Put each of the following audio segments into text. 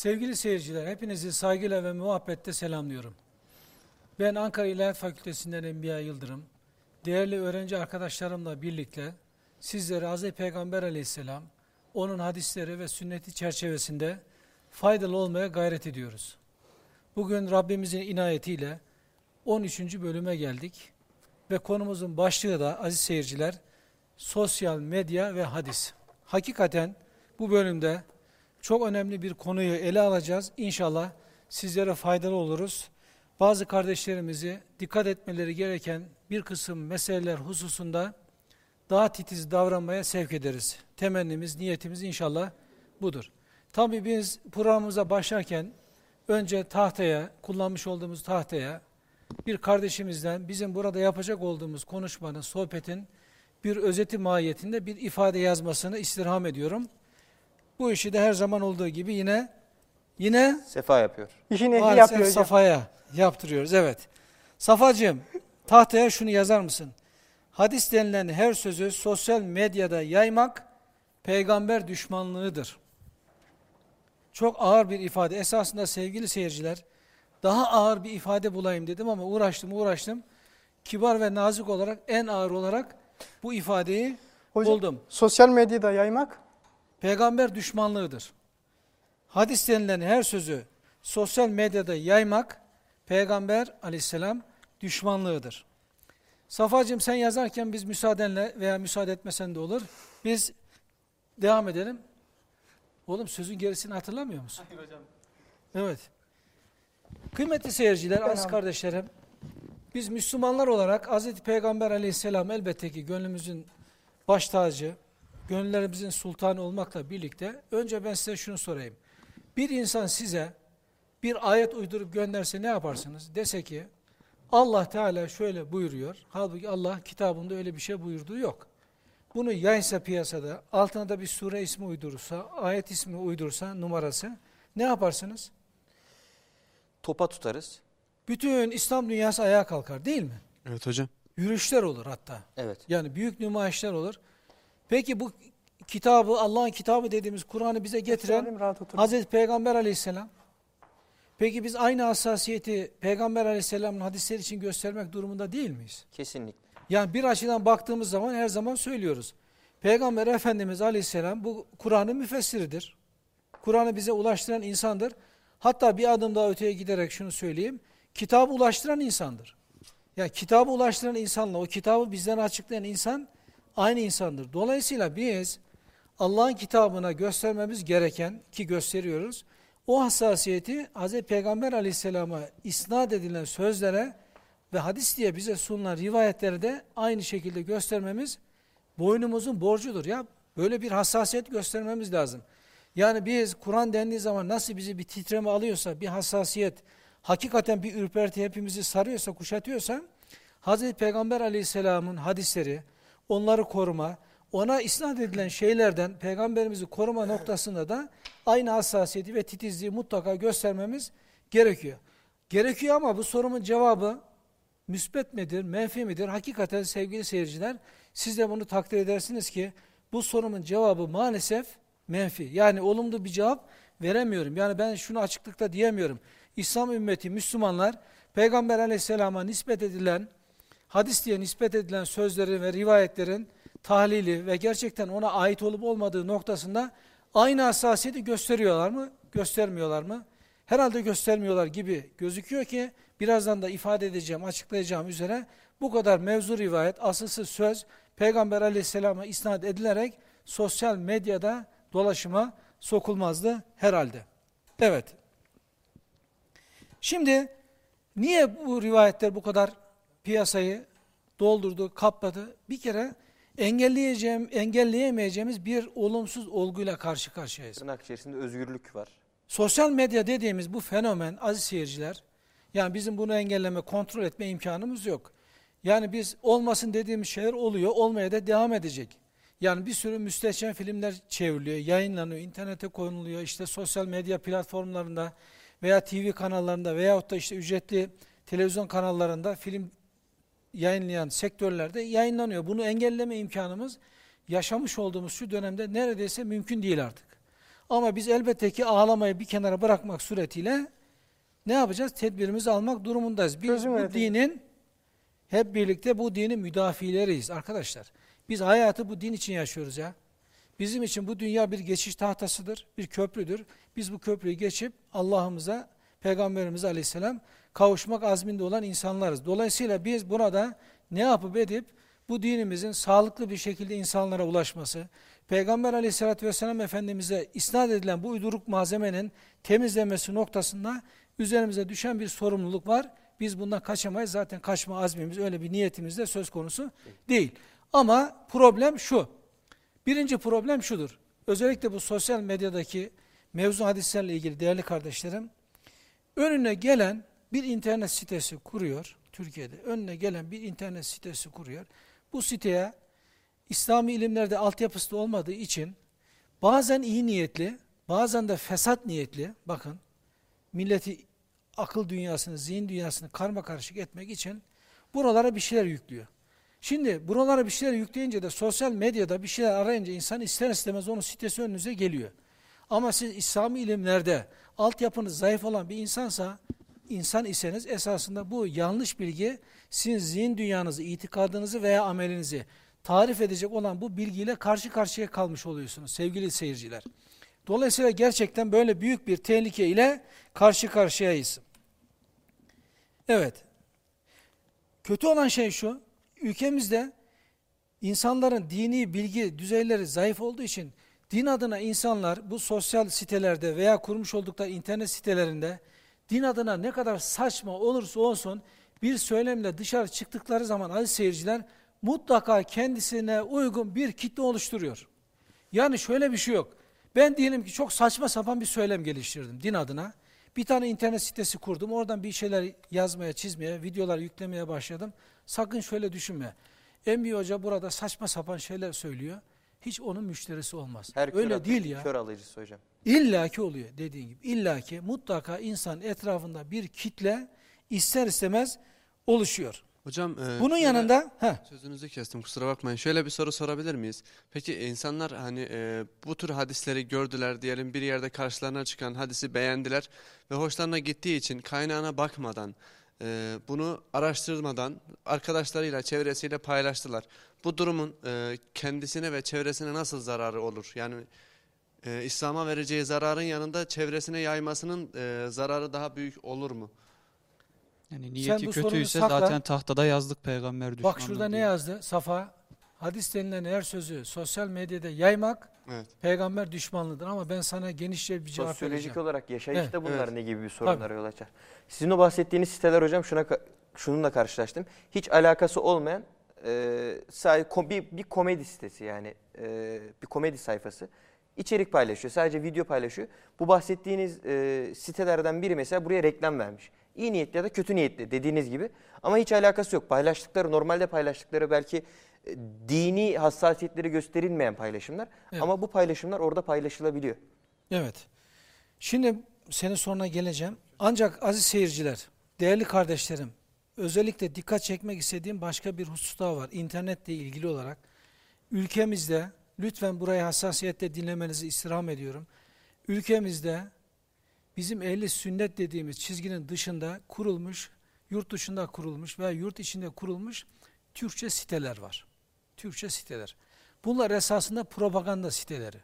Sevgili seyirciler, hepinizi saygıyla ve muhabbetle selamlıyorum. Ben Ankara İlahiyat Fakültesinden Enbiya Yıldırım. Değerli öğrenci arkadaşlarımla birlikte sizlere Hz. Peygamber aleyhisselam, onun hadisleri ve sünneti çerçevesinde faydalı olmaya gayret ediyoruz. Bugün Rabbimizin inayetiyle 13. bölüme geldik ve konumuzun başlığı da aziz seyirciler sosyal medya ve hadis. Hakikaten bu bölümde çok önemli bir konuyu ele alacağız. İnşallah sizlere faydalı oluruz. Bazı kardeşlerimizi dikkat etmeleri gereken bir kısım meseleler hususunda daha titiz davranmaya sevk ederiz. Temennimiz, niyetimiz inşallah budur. Tabii biz programımıza başlarken önce tahtaya, kullanmış olduğumuz tahtaya bir kardeşimizden bizim burada yapacak olduğumuz konuşmanın, sohbetin bir özeti mahiyetinde bir ifade yazmasını istirham ediyorum. Bu işi de her zaman olduğu gibi yine yine Sefa yapıyor. İşin ehli yapıyor hocam. Safa'ya yaptırıyoruz. Evet. Safacığım tahtaya şunu yazar mısın? Hadis denilen her sözü sosyal medyada yaymak peygamber düşmanlığıdır. Çok ağır bir ifade. Esasında sevgili seyirciler daha ağır bir ifade bulayım dedim ama uğraştım uğraştım. Kibar ve nazik olarak en ağır olarak bu ifadeyi Hocam, buldum. sosyal medyada yaymak Peygamber düşmanlığıdır. Hadis denilen her sözü sosyal medyada yaymak peygamber aleyhisselam düşmanlığıdır. Safacığım sen yazarken biz müsaadenle veya müsaade etmesen de olur. Biz devam edelim. Oğlum sözün gerisini hatırlamıyor musun? Hayır hocam. Evet. Kıymetli seyirciler, aziz kardeşlerim, biz Müslümanlar olarak Hz. Peygamber aleyhisselam elbette ki gönlümüzün baş tacı, gönüllerimizin sultanı olmakla birlikte önce ben size şunu sorayım. Bir insan size bir ayet uydurup gönderse ne yaparsınız? Dese ki Allah Teala şöyle buyuruyor. Halbuki Allah kitabında öyle bir şey buyurduğu yok. Bunu yaysa piyasada, altına da bir sure ismi uydurursa, ayet ismi uydurursa, numarası ne yaparsınız? Topa tutarız. Bütün İslam dünyası ayağa kalkar değil mi? Evet hocam. Yürüyüşler olur hatta. Evet. Yani büyük nümayişler olur. Peki bu kitabı, Allah'ın kitabı dediğimiz Kur'an'ı bize getiren. Hazreti Peygamber aleyhisselam. Peki biz aynı hassasiyeti Peygamber aleyhisselamın hadisleri için göstermek durumunda değil miyiz? Kesinlikle. Yani bir açıdan baktığımız zaman her zaman söylüyoruz. Peygamber Efendimiz aleyhisselam bu Kur'an'ın müfessiridir. Kur'an'ı bize ulaştıran insandır. Hatta bir adım daha öteye giderek şunu söyleyeyim. Kitabı ulaştıran insandır. Yani kitabı ulaştıran insanla o kitabı bizden açıklayan insan aynı insandır. Dolayısıyla biz Allah'ın kitabına göstermemiz gereken ki gösteriyoruz. O hassasiyeti Hz. Peygamber aleyhisselama isnat edilen sözlere ve hadis diye bize sunulan rivayetleri de aynı şekilde göstermemiz boynumuzun borcudur. Ya böyle bir hassasiyet göstermemiz lazım. Yani biz Kur'an dendiği zaman nasıl bizi bir titreme alıyorsa, bir hassasiyet, hakikaten bir ürperti hepimizi sarıyorsa, kuşatıyorsa, Hazreti Peygamber aleyhisselamın hadisleri, onları koruma, ona isnat edilen şeylerden peygamberimizi koruma noktasında da aynı hassasiyeti ve titizliği mutlaka göstermemiz gerekiyor. Gerekiyor ama bu sorumun cevabı müsbet midir, menfi midir? Hakikaten sevgili seyirciler siz de bunu takdir edersiniz ki bu sorumun cevabı maalesef menfi. Yani olumlu bir cevap veremiyorum. Yani ben şunu açıklıkta diyemiyorum. İslam ümmeti, Müslümanlar Peygamber aleyhisselama nispet edilen, hadis diye nispet edilen sözlerin ve rivayetlerin tahlili ve gerçekten ona ait olup olmadığı noktasında aynı hassasiyeti gösteriyorlar mı, göstermiyorlar mı? Herhalde göstermiyorlar gibi gözüküyor ki birazdan da ifade edeceğim, açıklayacağım üzere bu kadar mevzu rivayet, asılsız söz Peygamber aleyhisselama isnat edilerek sosyal medyada dolaşıma sokulmazdı herhalde. Evet. Şimdi niye bu rivayetler bu kadar piyasayı doldurdu, kapladı? Bir kere engelleyeceğim, engelleyemeyeceğimiz bir olumsuz olguyla karşı karşıyayız. Tırnak içerisinde özgürlük var. Sosyal medya dediğimiz bu fenomen aziz seyirciler, yani bizim bunu engelleme, kontrol etme imkanımız yok. Yani biz olmasın dediğimiz şeyler oluyor, olmaya da devam edecek. Yani bir sürü müstehcen filmler çevriliyor, yayınlanıyor, internete konuluyor, işte sosyal medya platformlarında veya TV kanallarında veyahut da işte ücretli televizyon kanallarında film yayınlayan sektörlerde yayınlanıyor. Bunu engelleme imkanımız yaşamış olduğumuz şu dönemde neredeyse mümkün değil artık. Ama biz elbette ki ağlamayı bir kenara bırakmak suretiyle ne yapacağız? Tedbirimizi almak durumundayız. Biz Çözüm bu üreteceğiz. dinin hep birlikte bu dinin müdafileriyiz arkadaşlar. Biz hayatı bu din için yaşıyoruz ya. Bizim için bu dünya bir geçiş tahtasıdır, bir köprüdür. Biz bu köprüyü geçip Allah'ımıza, Peygamberimize aleyhisselam kavuşmak azminde olan insanlarız. Dolayısıyla biz burada ne yapıp edip bu dinimizin sağlıklı bir şekilde insanlara ulaşması, Peygamber aleyhissalatü vesselam Efendimiz'e isnat edilen bu uyduruk malzemenin temizlenmesi noktasında üzerimize düşen bir sorumluluk var. Biz bundan kaçamayız. Zaten kaçma azmimiz öyle bir niyetimiz de söz konusu değil. Ama problem şu. Birinci problem şudur. Özellikle bu sosyal medyadaki mevzu hadislerle ilgili değerli kardeşlerim, önüne gelen bir internet sitesi kuruyor, Türkiye'de önüne gelen bir internet sitesi kuruyor. Bu siteye İslami ilimlerde altyapısı da olmadığı için bazen iyi niyetli, bazen de fesat niyetli, bakın milleti akıl dünyasını, zihin dünyasını karma karışık etmek için buralara bir şeyler yüklüyor. Şimdi buralara bir şeyler yükleyince de sosyal medyada bir şeyler arayınca insan ister istemez onun sitesi önünüze geliyor. Ama siz İslami ilimlerde altyapınız zayıf olan bir insansa, insan iseniz esasında bu yanlış bilgi sizin zihin dünyanızı, itikadınızı veya amelinizi tarif edecek olan bu bilgiyle karşı karşıya kalmış oluyorsunuz sevgili seyirciler. Dolayısıyla gerçekten böyle büyük bir tehlike ile karşı karşıyayız. Evet. Kötü olan şey şu, ülkemizde insanların dini bilgi düzeyleri zayıf olduğu için din adına insanlar bu sosyal sitelerde veya kurmuş oldukları internet sitelerinde din adına ne kadar saçma olursa olsun bir söylemle dışarı çıktıkları zaman aziz seyirciler mutlaka kendisine uygun bir kitle oluşturuyor. Yani şöyle bir şey yok. Ben diyelim ki çok saçma sapan bir söylem geliştirdim din adına. Bir tane internet sitesi kurdum. Oradan bir şeyler yazmaya, çizmeye, videolar yüklemeye başladım. Sakın şöyle düşünme. Enbi Hoca burada saçma sapan şeyler söylüyor. Hiç onun müşterisi olmaz. Her Öyle kör, değil ya. Kör alıcısı hocam. İlla ki oluyor dediğin gibi. İlla ki mutlaka insan etrafında bir kitle ister istemez oluşuyor. Hocam e, Bunun yanında heh, Sözünüzü kestim kusura bakmayın. Şöyle bir soru sorabilir miyiz? Peki insanlar hani e, bu tür hadisleri gördüler diyelim bir yerde karşılarına çıkan hadisi beğendiler ve hoşlarına gittiği için kaynağına bakmadan e, bunu araştırmadan arkadaşlarıyla çevresiyle paylaştılar. Bu durumun e, kendisine ve çevresine nasıl zararı olur? Yani e, İslam'a vereceği zararın yanında çevresine yaymasının e, zararı daha büyük olur mu? Yani niyeti bu sorunu kötüyse sakla. zaten tahtada yazdık peygamber düşmanlığı bak şurada ne diye. yazdı? Safa, hadis denilen her sözü sosyal medyada yaymak Evet. peygamber düşmanlığıdır. Ama ben sana genişçe bir cevap Sosyolojik vereceğim. olarak yaşayışta Evet. bunlar Evet. ne gibi bir sorunlara yol açar? Sizin o bahsettiğiniz siteler hocam şuna şununla karşılaştım. Hiç alakası olmayan e, bir, bir komedi sitesi yani e, bir komedi sayfası. İçerik paylaşıyor. Sadece video paylaşıyor. Bu bahsettiğiniz e, sitelerden biri mesela buraya reklam vermiş. İyi niyetli ya da kötü niyetli dediğiniz gibi. Ama hiç alakası yok. Paylaştıkları normalde paylaştıkları belki e, dini hassasiyetleri gösterilmeyen paylaşımlar. Evet. Ama bu paylaşımlar orada paylaşılabiliyor. Evet. Şimdi senin soruna geleceğim. Ancak aziz seyirciler, değerli kardeşlerim, özellikle dikkat çekmek istediğim başka bir husus daha var. İnternetle ilgili olarak. Ülkemizde, lütfen burayı hassasiyetle dinlemenizi istirham ediyorum. Ülkemizde bizim ehli sünnet dediğimiz çizginin dışında kurulmuş, yurt dışında kurulmuş veya yurt içinde kurulmuş Türkçe siteler var. Türkçe siteler. Bunlar esasında propaganda siteleri.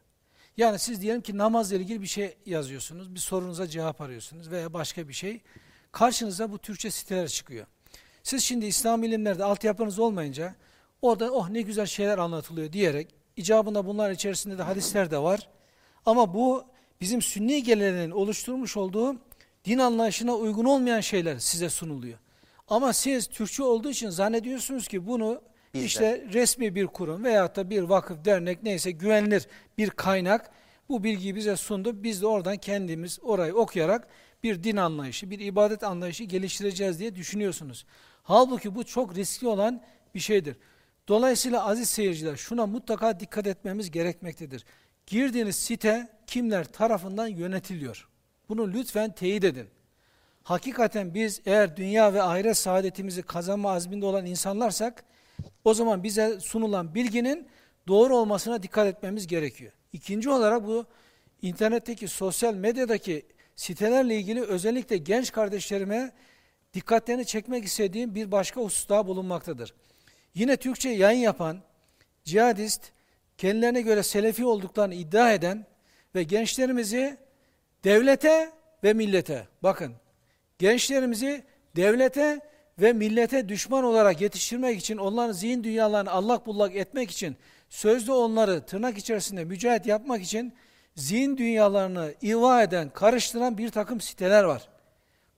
Yani siz diyelim ki namazla ilgili bir şey yazıyorsunuz, bir sorunuza cevap arıyorsunuz veya başka bir şey. Karşınıza bu Türkçe siteler çıkıyor. Siz şimdi İslam ilimlerde altyapınız olmayınca orada oh ne güzel şeyler anlatılıyor diyerek icabında bunlar içerisinde de hadisler de var. Ama bu bizim sünni geleneğin oluşturmuş olduğu din anlayışına uygun olmayan şeyler size sunuluyor. Ama siz Türkçe olduğu için zannediyorsunuz ki bunu Bizden. işte resmi bir kurum veyahut da bir vakıf, dernek neyse güvenilir bir kaynak bu bilgiyi bize sundu. Biz de oradan kendimiz orayı okuyarak bir din anlayışı, bir ibadet anlayışı geliştireceğiz diye düşünüyorsunuz. Halbuki bu çok riskli olan bir şeydir. Dolayısıyla aziz seyirciler şuna mutlaka dikkat etmemiz gerekmektedir. Girdiğiniz site kimler tarafından yönetiliyor? Bunu lütfen teyit edin. Hakikaten biz eğer dünya ve ahiret saadetimizi kazanma azminde olan insanlarsak o zaman bize sunulan bilginin doğru olmasına dikkat etmemiz gerekiyor. İkinci olarak bu internetteki sosyal medyadaki sitelerle ilgili özellikle genç kardeşlerime dikkatlerini çekmek istediğim bir başka husus daha bulunmaktadır. Yine Türkçe yayın yapan, cihadist, kendilerine göre selefi olduklarını iddia eden ve gençlerimizi devlete ve millete, bakın gençlerimizi devlete ve millete düşman olarak yetiştirmek için, onların zihin dünyalarını allak bullak etmek için, sözde onları tırnak içerisinde mücahit yapmak için zihin dünyalarını iva eden, karıştıran bir takım siteler var.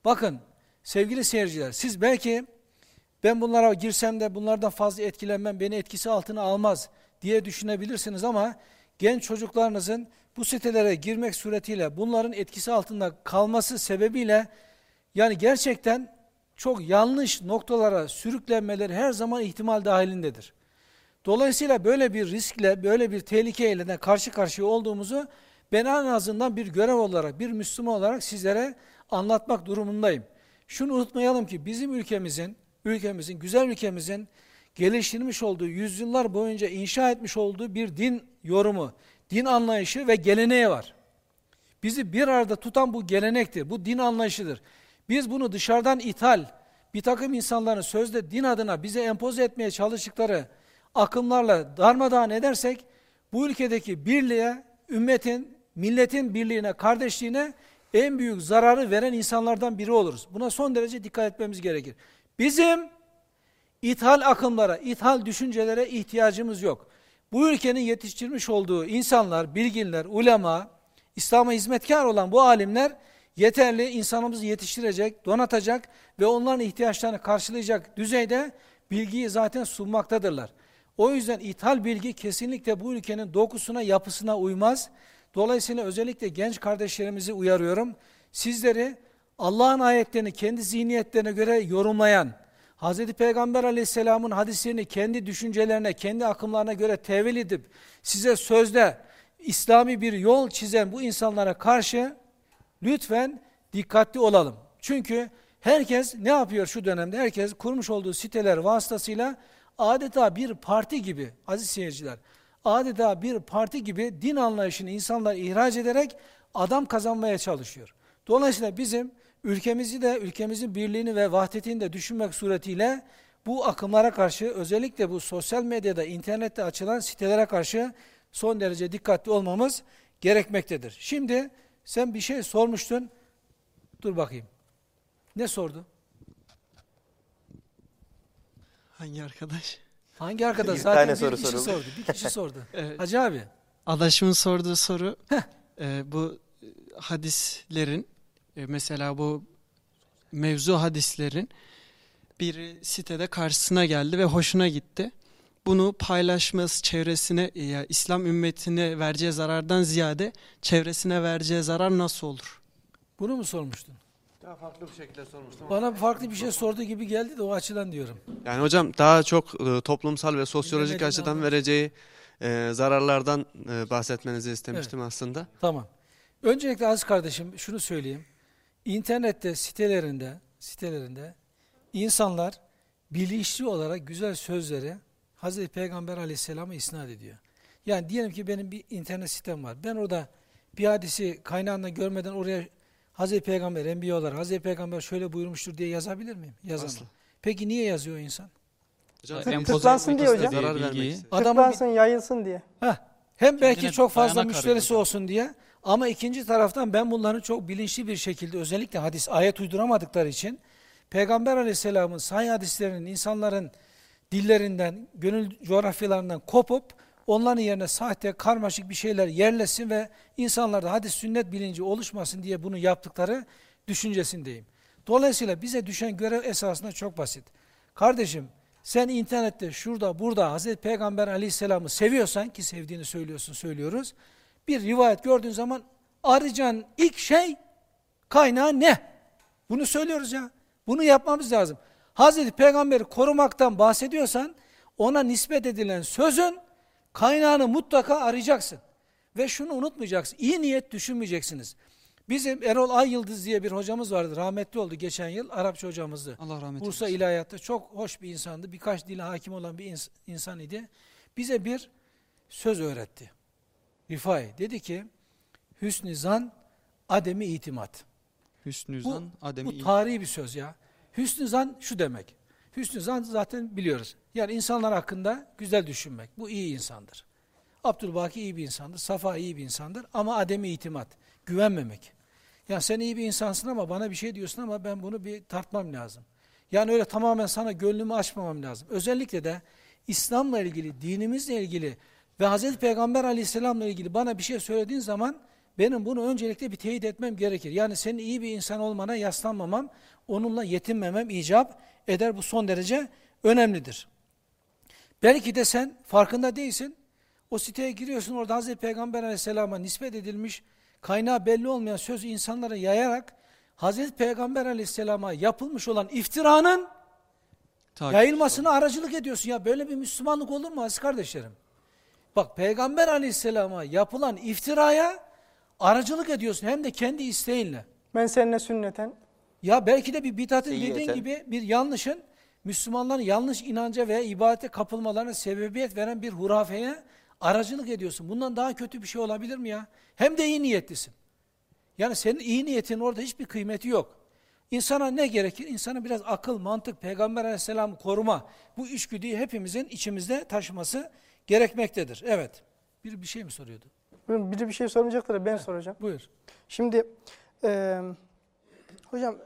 Bakın sevgili seyirciler, siz belki ben bunlara girsem de bunlardan fazla etkilenmem, beni etkisi altına almaz diye düşünebilirsiniz ama genç çocuklarınızın bu sitelere girmek suretiyle bunların etkisi altında kalması sebebiyle yani gerçekten çok yanlış noktalara sürüklenmeleri her zaman ihtimal dahilindedir. Dolayısıyla böyle bir riskle, böyle bir tehlikeyle de karşı karşıya olduğumuzu ben en azından bir görev olarak, bir Müslüman olarak sizlere anlatmak durumundayım. Şunu unutmayalım ki bizim ülkemizin, ülkemizin, güzel ülkemizin geliştirmiş olduğu, yüzyıllar boyunca inşa etmiş olduğu bir din yorumu, din anlayışı ve geleneği var. Bizi bir arada tutan bu gelenektir, bu din anlayışıdır. Biz bunu dışarıdan ithal, bir takım insanların sözde din adına bize empoze etmeye çalıştıkları akımlarla darmadağın edersek, bu ülkedeki birliğe, ümmetin, milletin birliğine, kardeşliğine en büyük zararı veren insanlardan biri oluruz. Buna son derece dikkat etmemiz gerekir. Bizim ithal akımlara, ithal düşüncelere ihtiyacımız yok. Bu ülkenin yetiştirmiş olduğu insanlar, bilginler, ulema, İslam'a hizmetkar olan bu alimler yeterli insanımızı yetiştirecek, donatacak ve onların ihtiyaçlarını karşılayacak düzeyde bilgiyi zaten sunmaktadırlar. O yüzden ithal bilgi kesinlikle bu ülkenin dokusuna, yapısına uymaz. Dolayısıyla özellikle genç kardeşlerimizi uyarıyorum. Sizleri Allah'ın ayetlerini kendi zihniyetlerine göre yorumlayan, Hz. Peygamber aleyhisselamın hadislerini kendi düşüncelerine, kendi akımlarına göre tevil edip size sözde İslami bir yol çizen bu insanlara karşı lütfen dikkatli olalım. Çünkü herkes ne yapıyor şu dönemde? Herkes kurmuş olduğu siteler vasıtasıyla adeta bir parti gibi aziz seyirciler, adeta bir parti gibi din anlayışını insanlar ihraç ederek adam kazanmaya çalışıyor. Dolayısıyla bizim ülkemizi de ülkemizin birliğini ve vahdetini de düşünmek suretiyle bu akımlara karşı özellikle bu sosyal medyada, internette açılan sitelere karşı son derece dikkatli olmamız gerekmektedir. Şimdi sen bir şey sormuştun. Dur bakayım. Ne sordu? Hangi arkadaş? Hangi arkadaş? Bir Zaten tane bir soru kişi soruldu. sordu. Bir kişi sordu. Evet. Hacı abi. Adaşımın sorduğu soru e, bu e, hadislerin e, mesela bu mevzu hadislerin bir sitede karşısına geldi ve hoşuna gitti. Bunu paylaşması çevresine ya İslam ümmetine vereceği zarardan ziyade çevresine vereceği zarar nasıl olur? Bunu mu sormuştun? Daha farklı bir şekilde sormuştum. Bana farklı bir şey sorduğu gibi geldi de o açıdan diyorum. Yani hocam daha çok e, toplumsal ve sosyolojik Dinlemediğini açıdan anladım. vereceği e, zararlardan e, bahsetmenizi istemiştim aslında. Tamam. Öncelikle aziz kardeşim şunu söyleyeyim. İnternette sitelerinde sitelerinde insanlar bilinçli olarak güzel sözleri Hazreti Peygamber aleyhisselama isnat ediyor. Yani diyelim ki benim bir internet sitem var. Ben orada bir hadisi kaynağında görmeden oraya Hazreti Peygamber, enbiya olarak Hazreti Peygamber şöyle buyurmuştur diye yazabilir miyim? Yazamam. Asla. Peki niye yazıyor o insan? Hocam, tıklansın diye hocam. zarar vermek Tıklansın, yayılsın diye. Heh, hem belki Kendine çok fazla müşterisi olsun diye ama ikinci taraftan ben bunların çok bilinçli bir şekilde özellikle hadis ayet uyduramadıkları için Peygamber aleyhisselamın sahih hadislerinin insanların dillerinden, gönül coğrafyalarından kopup onların yerine sahte, karmaşık bir şeyler yerleşsin ve insanlarda hadis sünnet bilinci oluşmasın diye bunu yaptıkları düşüncesindeyim. Dolayısıyla bize düşen görev esasında çok basit. Kardeşim sen internette şurada burada Hazreti Peygamber aleyhisselamı seviyorsan ki sevdiğini söylüyorsun söylüyoruz. Bir rivayet gördüğün zaman arayacağın ilk şey kaynağı ne? Bunu söylüyoruz ya. Bunu yapmamız lazım. Hazreti Peygamber'i korumaktan bahsediyorsan ona nispet edilen sözün kaynağını mutlaka arayacaksın. Ve şunu unutmayacaksın. İyi niyet düşünmeyeceksiniz. Bizim Erol Ay Yıldız diye bir hocamız vardı. Rahmetli oldu geçen yıl. Arapça hocamızdı. Allah rahmet Bursa eylesin. İlahiyat'ta çok hoş bir insandı. Birkaç dile hakim olan bir ins- insan idi. Bize bir söz öğretti. Rifai dedi ki, hüsnü zan, ademi itimat. Hüsnü Bu, zan, ademi bu tarihi bir söz ya. Hüsnü zan şu demek. Hüsnü zan zaten biliyoruz. Yani insanlar hakkında güzel düşünmek. Bu iyi insandır. Abdülbaki iyi bir insandır. Safa iyi bir insandır. Ama ademi itimat. Güvenmemek. Yani sen iyi bir insansın ama bana bir şey diyorsun ama ben bunu bir tartmam lazım. Yani öyle tamamen sana gönlümü açmamam lazım. Özellikle de İslam'la ilgili, dinimizle ilgili ve Hazreti Peygamber aleyhisselamla ilgili bana bir şey söylediğin zaman benim bunu öncelikle bir teyit etmem gerekir. Yani senin iyi bir insan olmana yaslanmamam, onunla yetinmemem icap eder. Bu son derece önemlidir. Belki de sen farkında değilsin. O siteye giriyorsun orada Hazreti Peygamber aleyhisselama nispet edilmiş, kaynağı belli olmayan sözü insanlara yayarak Hazreti Peygamber aleyhisselama yapılmış olan iftiranın Takip. yayılmasına aracılık ediyorsun. Ya böyle bir Müslümanlık olur mu aziz kardeşlerim? Bak Peygamber aleyhisselama yapılan iftiraya aracılık ediyorsun hem de kendi isteğinle. Men seninle sünneten. Ya belki de bir Seyyiyeten. dediğin gibi bir yanlışın Müslümanların yanlış inanca ve ibadete kapılmalarına sebebiyet veren bir hurafeye aracılık ediyorsun. Bundan daha kötü bir şey olabilir mi ya? Hem de iyi niyetlisin. Yani senin iyi niyetin orada hiçbir kıymeti yok. İnsana ne gerekir? İnsana biraz akıl, mantık, Peygamber aleyhisselamı koruma. Bu içgüdüyü hepimizin içimizde taşıması gerekmektedir. Evet. Bir bir şey mi soruyordu? Biri bir şey sormayacaktır da ben soracağım. Buyur. Şimdi e, hocam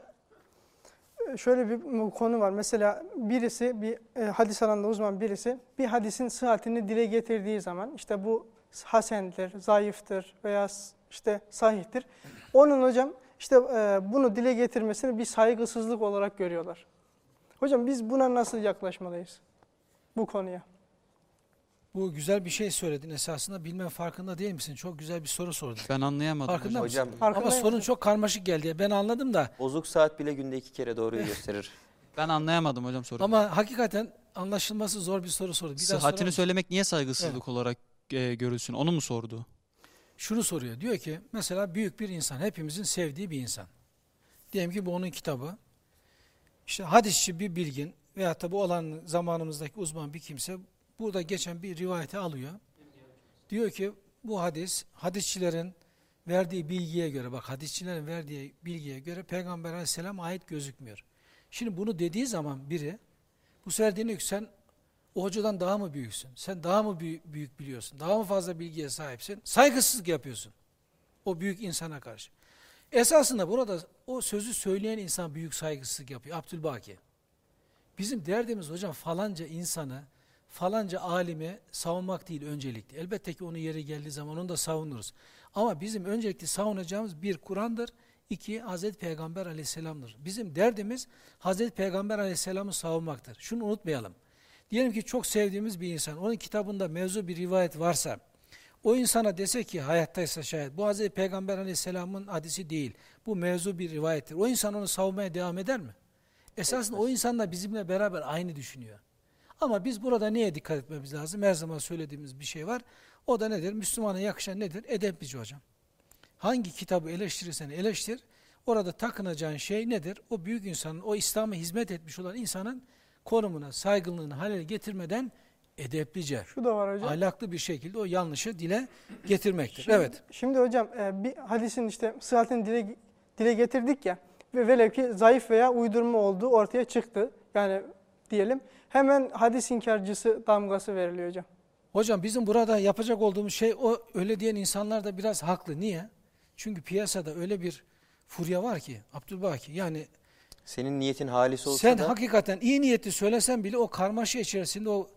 e, şöyle bir konu var. Mesela birisi bir e, hadis alanında uzman birisi bir hadisin sıhhatini dile getirdiği zaman işte bu hasendir, zayıftır veya işte sahihtir. Onun hocam işte e, bunu dile getirmesini bir saygısızlık olarak görüyorlar. Hocam biz buna nasıl yaklaşmalıyız? Bu konuya. Bu güzel bir şey söyledin esasında. Bilmem farkında değil misin? Çok güzel bir soru sordun. Ben anlayamadım Farkında hocam. mısın? Hocam Farkındayım Ama sorun çok karmaşık geldi. Ben anladım da. bozuk saat bile günde iki kere doğruyu gösterir. Ben anlayamadım hocam soruyu. Ama hakikaten anlaşılması zor bir soru sordu. Bir Sıhhatini söylemek niye saygısızlık olarak e, görülsün? Onu mu sordu? Şunu soruyor. Diyor ki mesela büyük bir insan. Hepimizin sevdiği bir insan. Diyelim ki bu onun kitabı. İşte hadisçi bir bilgin veyahut da bu olan zamanımızdaki uzman bir kimse burada geçen bir rivayeti alıyor. Diyor ki bu hadis hadisçilerin verdiği bilgiye göre bak hadisçilerin verdiği bilgiye göre Peygamber aleyhisselam ait gözükmüyor. Şimdi bunu dediği zaman biri bu sefer deniyor ki sen o hocadan daha mı büyüksün? Sen daha mı büyük, büyük biliyorsun? Daha mı fazla bilgiye sahipsin? Saygısızlık yapıyorsun. O büyük insana karşı. Esasında burada o sözü söyleyen insan büyük saygısızlık yapıyor. Abdülbaki. Bizim derdimiz hocam falanca insanı, falanca alimi savunmak değil öncelikli. Elbette ki onun yeri geldiği zaman onu da savunuruz. Ama bizim öncelikli savunacağımız bir Kur'an'dır, iki Hazreti Peygamber aleyhisselamdır. Bizim derdimiz Hazreti Peygamber aleyhisselamı savunmaktır. Şunu unutmayalım. Diyelim ki çok sevdiğimiz bir insan, onun kitabında mevzu bir rivayet varsa, o insana dese ki hayattaysa şayet, bu Hazreti Peygamber aleyhisselamın hadisi değil, bu mevzu bir rivayettir. O insan onu savunmaya devam eder mi? Esasında o insan da bizimle beraber aynı düşünüyor. Ama biz burada neye dikkat etmemiz lazım? Her zaman söylediğimiz bir şey var. O da nedir? Müslümana yakışan nedir? Edep bici hocam. Hangi kitabı eleştirirsen eleştir, orada takınacağın şey nedir? O büyük insanın, o İslam'a hizmet etmiş olan insanın konumuna, saygınlığını halel getirmeden edeplice, Şu da var hocam. ahlaklı bir şekilde o yanlışı dile getirmektir. Şimdi, evet. Şimdi hocam e, bir hadisin işte sıhhatini dile, dile getirdik ya ve velev ki zayıf veya uydurma olduğu ortaya çıktı. Yani diyelim hemen hadis inkarcısı damgası veriliyor hocam. Hocam bizim burada yapacak olduğumuz şey o öyle diyen insanlar da biraz haklı. Niye? Çünkü piyasada öyle bir furya var ki Abdülbaki yani Senin niyetin halis olsa sen da hakikaten iyi niyetli söylesen bile o karmaşa içerisinde o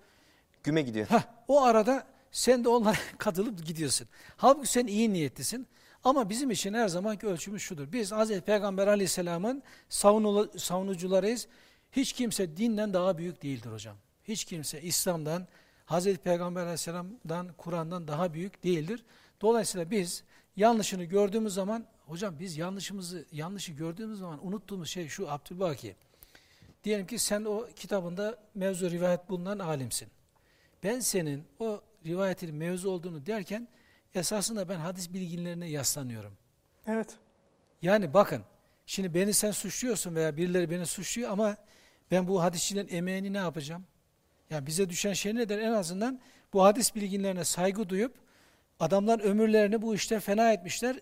güme gidiyor. Heh, o arada sen de onlara katılıp gidiyorsun. Halbuki sen iyi niyetlisin. Ama bizim için her zamanki ölçümüz şudur. Biz Hz. Peygamber aleyhisselamın savunucularıyız. Hiç kimse dinden daha büyük değildir hocam. Hiç kimse İslam'dan, Hz. Peygamber aleyhisselamdan, Kur'an'dan daha büyük değildir. Dolayısıyla biz yanlışını gördüğümüz zaman, hocam biz yanlışımızı, yanlışı gördüğümüz zaman unuttuğumuz şey şu Abdülbaki. Diyelim ki sen o kitabında mevzu rivayet bulunan alimsin. Ben senin o rivayetin mevzu olduğunu derken esasında ben hadis bilginlerine yaslanıyorum. Evet. Yani bakın şimdi beni sen suçluyorsun veya birileri beni suçluyor ama ben bu hadisçilerin emeğini ne yapacağım? Yani bize düşen şey nedir? En azından bu hadis bilginlerine saygı duyup Adamlar ömürlerini bu işte fena etmişler.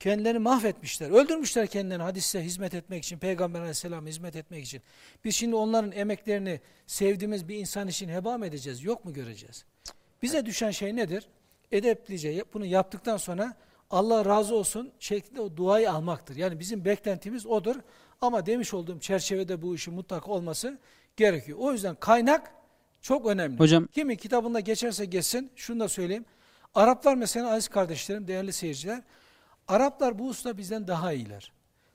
Kendilerini mahvetmişler. Öldürmüşler kendilerini hadise hizmet etmek için, Peygamber aleyhisselam hizmet etmek için. Biz şimdi onların emeklerini sevdiğimiz bir insan için heba mı edeceğiz? Yok mu göreceğiz? Bize düşen şey nedir? Edeplice bunu yaptıktan sonra Allah razı olsun şeklinde o duayı almaktır. Yani bizim beklentimiz odur. Ama demiş olduğum çerçevede bu işin mutlaka olması gerekiyor. O yüzden kaynak çok önemli. Hocam Kimi kitabında geçerse geçsin, şunu da söyleyeyim. Araplar mesela aziz kardeşlerim, değerli seyirciler, Araplar bu usta bizden daha iyiler.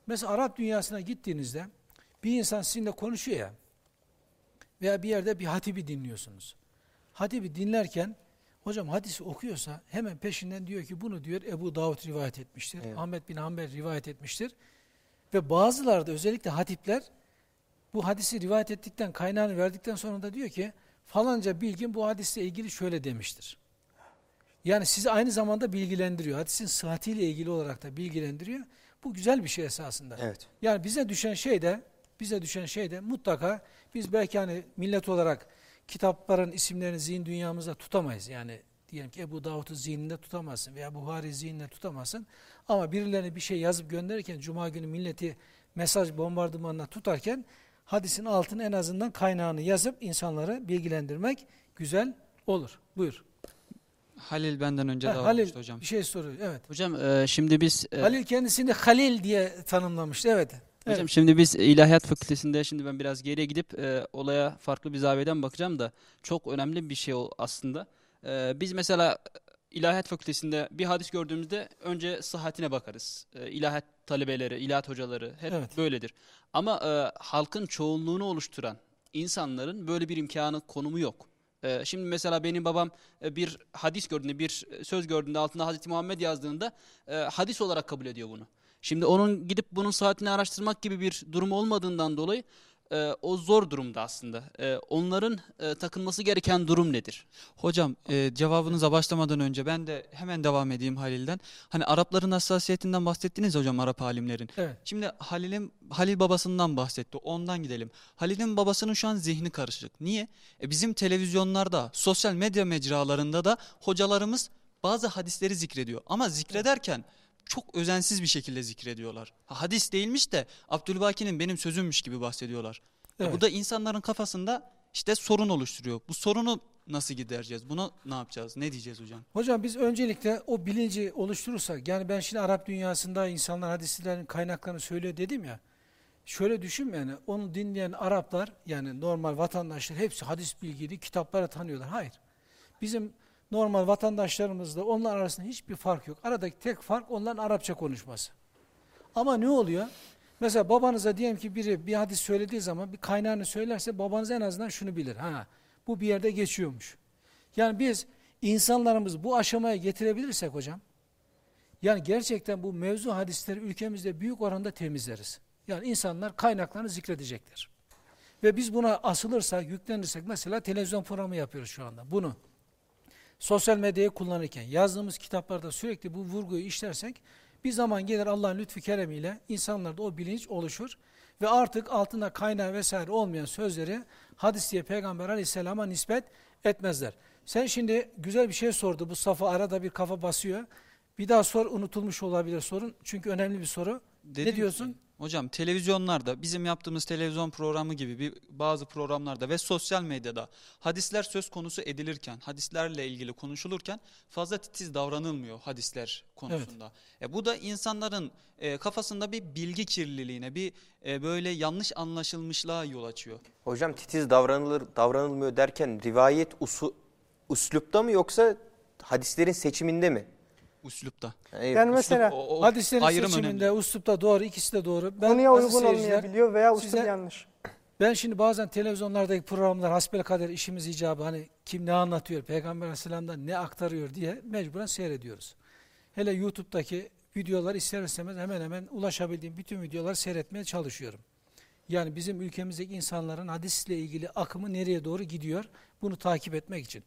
Mesela Arap dünyasına gittiğinizde bir insan sizinle konuşuyor ya veya bir yerde bir hatibi dinliyorsunuz. Hatibi dinlerken hocam hadisi okuyorsa hemen peşinden diyor ki bunu diyor Ebu Davud rivayet etmiştir. Evet. Ahmet bin Hanbel rivayet etmiştir. Ve bazıları da özellikle hatipler bu hadisi rivayet ettikten kaynağını verdikten sonra da diyor ki falanca bilgin bu hadisle ilgili şöyle demiştir. Yani sizi aynı zamanda bilgilendiriyor. Hadisin sıhhatiyle ilgili olarak da bilgilendiriyor. Bu güzel bir şey esasında. Evet. Yani bize düşen şey de bize düşen şey de mutlaka biz belki hani millet olarak kitapların isimlerini zihin dünyamızda tutamayız. Yani diyelim ki Ebu Davud'u zihninde tutamazsın veya Buhari zihninde tutamazsın. Ama birilerine bir şey yazıp gönderirken Cuma günü milleti mesaj bombardımanına tutarken hadisin altına en azından kaynağını yazıp insanları bilgilendirmek güzel olur. Buyur. Halil benden önce Ha, Halil hocam. bir şey soruyor. Evet. Hocam e, şimdi biz e, Halil kendisini Halil diye tanımlamıştı. Evet. Hocam Evet. şimdi biz ilahiyat fakültesinde şimdi ben biraz geriye gidip e, olaya farklı bir zaviyeden bakacağım da çok önemli bir şey o aslında. E, biz mesela ilahiyat fakültesinde bir hadis gördüğümüzde önce sıhhatine bakarız. E, ilahiyat talebeleri, ilahiyat hocaları hep Evet. böyledir. Ama e, halkın çoğunluğunu oluşturan insanların böyle bir imkanı, konumu yok. E, şimdi mesela benim babam e, bir hadis gördüğünde, bir söz gördüğünde altında Hazreti Muhammed yazdığında e, hadis olarak kabul ediyor bunu. Şimdi onun gidip bunun saatini araştırmak gibi bir durum olmadığından dolayı e, o zor durumda aslında. E, onların e, takılması gereken durum nedir? Hocam e, cevabınıza başlamadan önce ben de hemen devam edeyim Halil'den. Hani Arapların hassasiyetinden bahsettiniz hocam Arap alimlerin. Evet. Şimdi Halil'in Halil babasından bahsetti. Ondan gidelim. Halil'in babasının şu an zihni karışık. Niye? E, bizim televizyonlarda, sosyal medya mecralarında da hocalarımız bazı hadisleri zikrediyor. Ama zikrederken çok özensiz bir şekilde zikrediyorlar. Ha, hadis değilmiş de Abdülbaki'nin benim sözümmüş gibi bahsediyorlar. Ya Evet. Bu da insanların kafasında işte sorun oluşturuyor. Bu sorunu nasıl gidereceğiz? Buna ne yapacağız? Ne diyeceğiz hocam? Hocam biz öncelikle o bilinci oluşturursak, yani ben şimdi Arap dünyasında insanlar hadislerin kaynaklarını söylüyor dedim ya, şöyle düşünme yani onu dinleyen Araplar yani normal vatandaşlar hepsi hadis bilgili kitapları tanıyorlar. Hayır. Bizim normal vatandaşlarımızla onlar arasında hiçbir fark yok. Aradaki tek fark onların Arapça konuşması. Ama ne oluyor? Mesela babanıza diyelim ki biri bir hadis söylediği zaman bir kaynağını söylerse babanız en azından şunu bilir. Ha, bu bir yerde geçiyormuş. Yani biz insanlarımızı bu aşamaya getirebilirsek hocam, yani gerçekten bu mevzu hadisleri ülkemizde büyük oranda temizleriz. Yani insanlar kaynaklarını zikredecekler. Ve biz buna asılırsak, yüklenirsek, mesela televizyon programı yapıyoruz şu anda. Bunu sosyal medyayı kullanırken, yazdığımız kitaplarda sürekli bu vurguyu işlersek, bir zaman gelir Allah'ın lütfu keremiyle insanlarda o bilinç oluşur ve artık altında kaynağı vesaire olmayan sözleri hadis diye Peygamber aleyhisselama nispet etmezler. Sen şimdi güzel bir şey sordu. Bu safa arada bir kafa basıyor. Bir daha sor unutulmuş olabilir sorun. Çünkü önemli bir soru. Dedim ne diyorsun? Hocam televizyonlarda bizim yaptığımız televizyon programı gibi bir bazı programlarda ve sosyal medyada hadisler söz konusu edilirken, hadislerle ilgili konuşulurken fazla titiz davranılmıyor hadisler konusunda. E, bu da insanların e, kafasında bir bilgi kirliliğine, bir e, böyle yanlış anlaşılmışlığa yol açıyor. Hocam titiz davranılır davranılmıyor derken rivayet usu, uslupta mı yoksa hadislerin seçiminde mi? Üslupta. Yani, Yani mesela O- o Hadislerin ayrım seçiminde, önemli. uslupta doğru, ikisi de doğru. Ben, konuya uygun olmayabiliyor veya usul size- yanlış. Ben şimdi bazen televizyonlardaki programlar hasbelkader işimiz icabı hani kim ne anlatıyor, Peygamber Aleyhisselam'dan ne aktarıyor diye mecburen seyrediyoruz. Hele YouTube'daki videolar ister istemez hemen hemen ulaşabildiğim bütün videoları seyretmeye çalışıyorum. Yani bizim ülkemizdeki insanların hadisle ilgili akımı nereye doğru gidiyor bunu takip etmek için.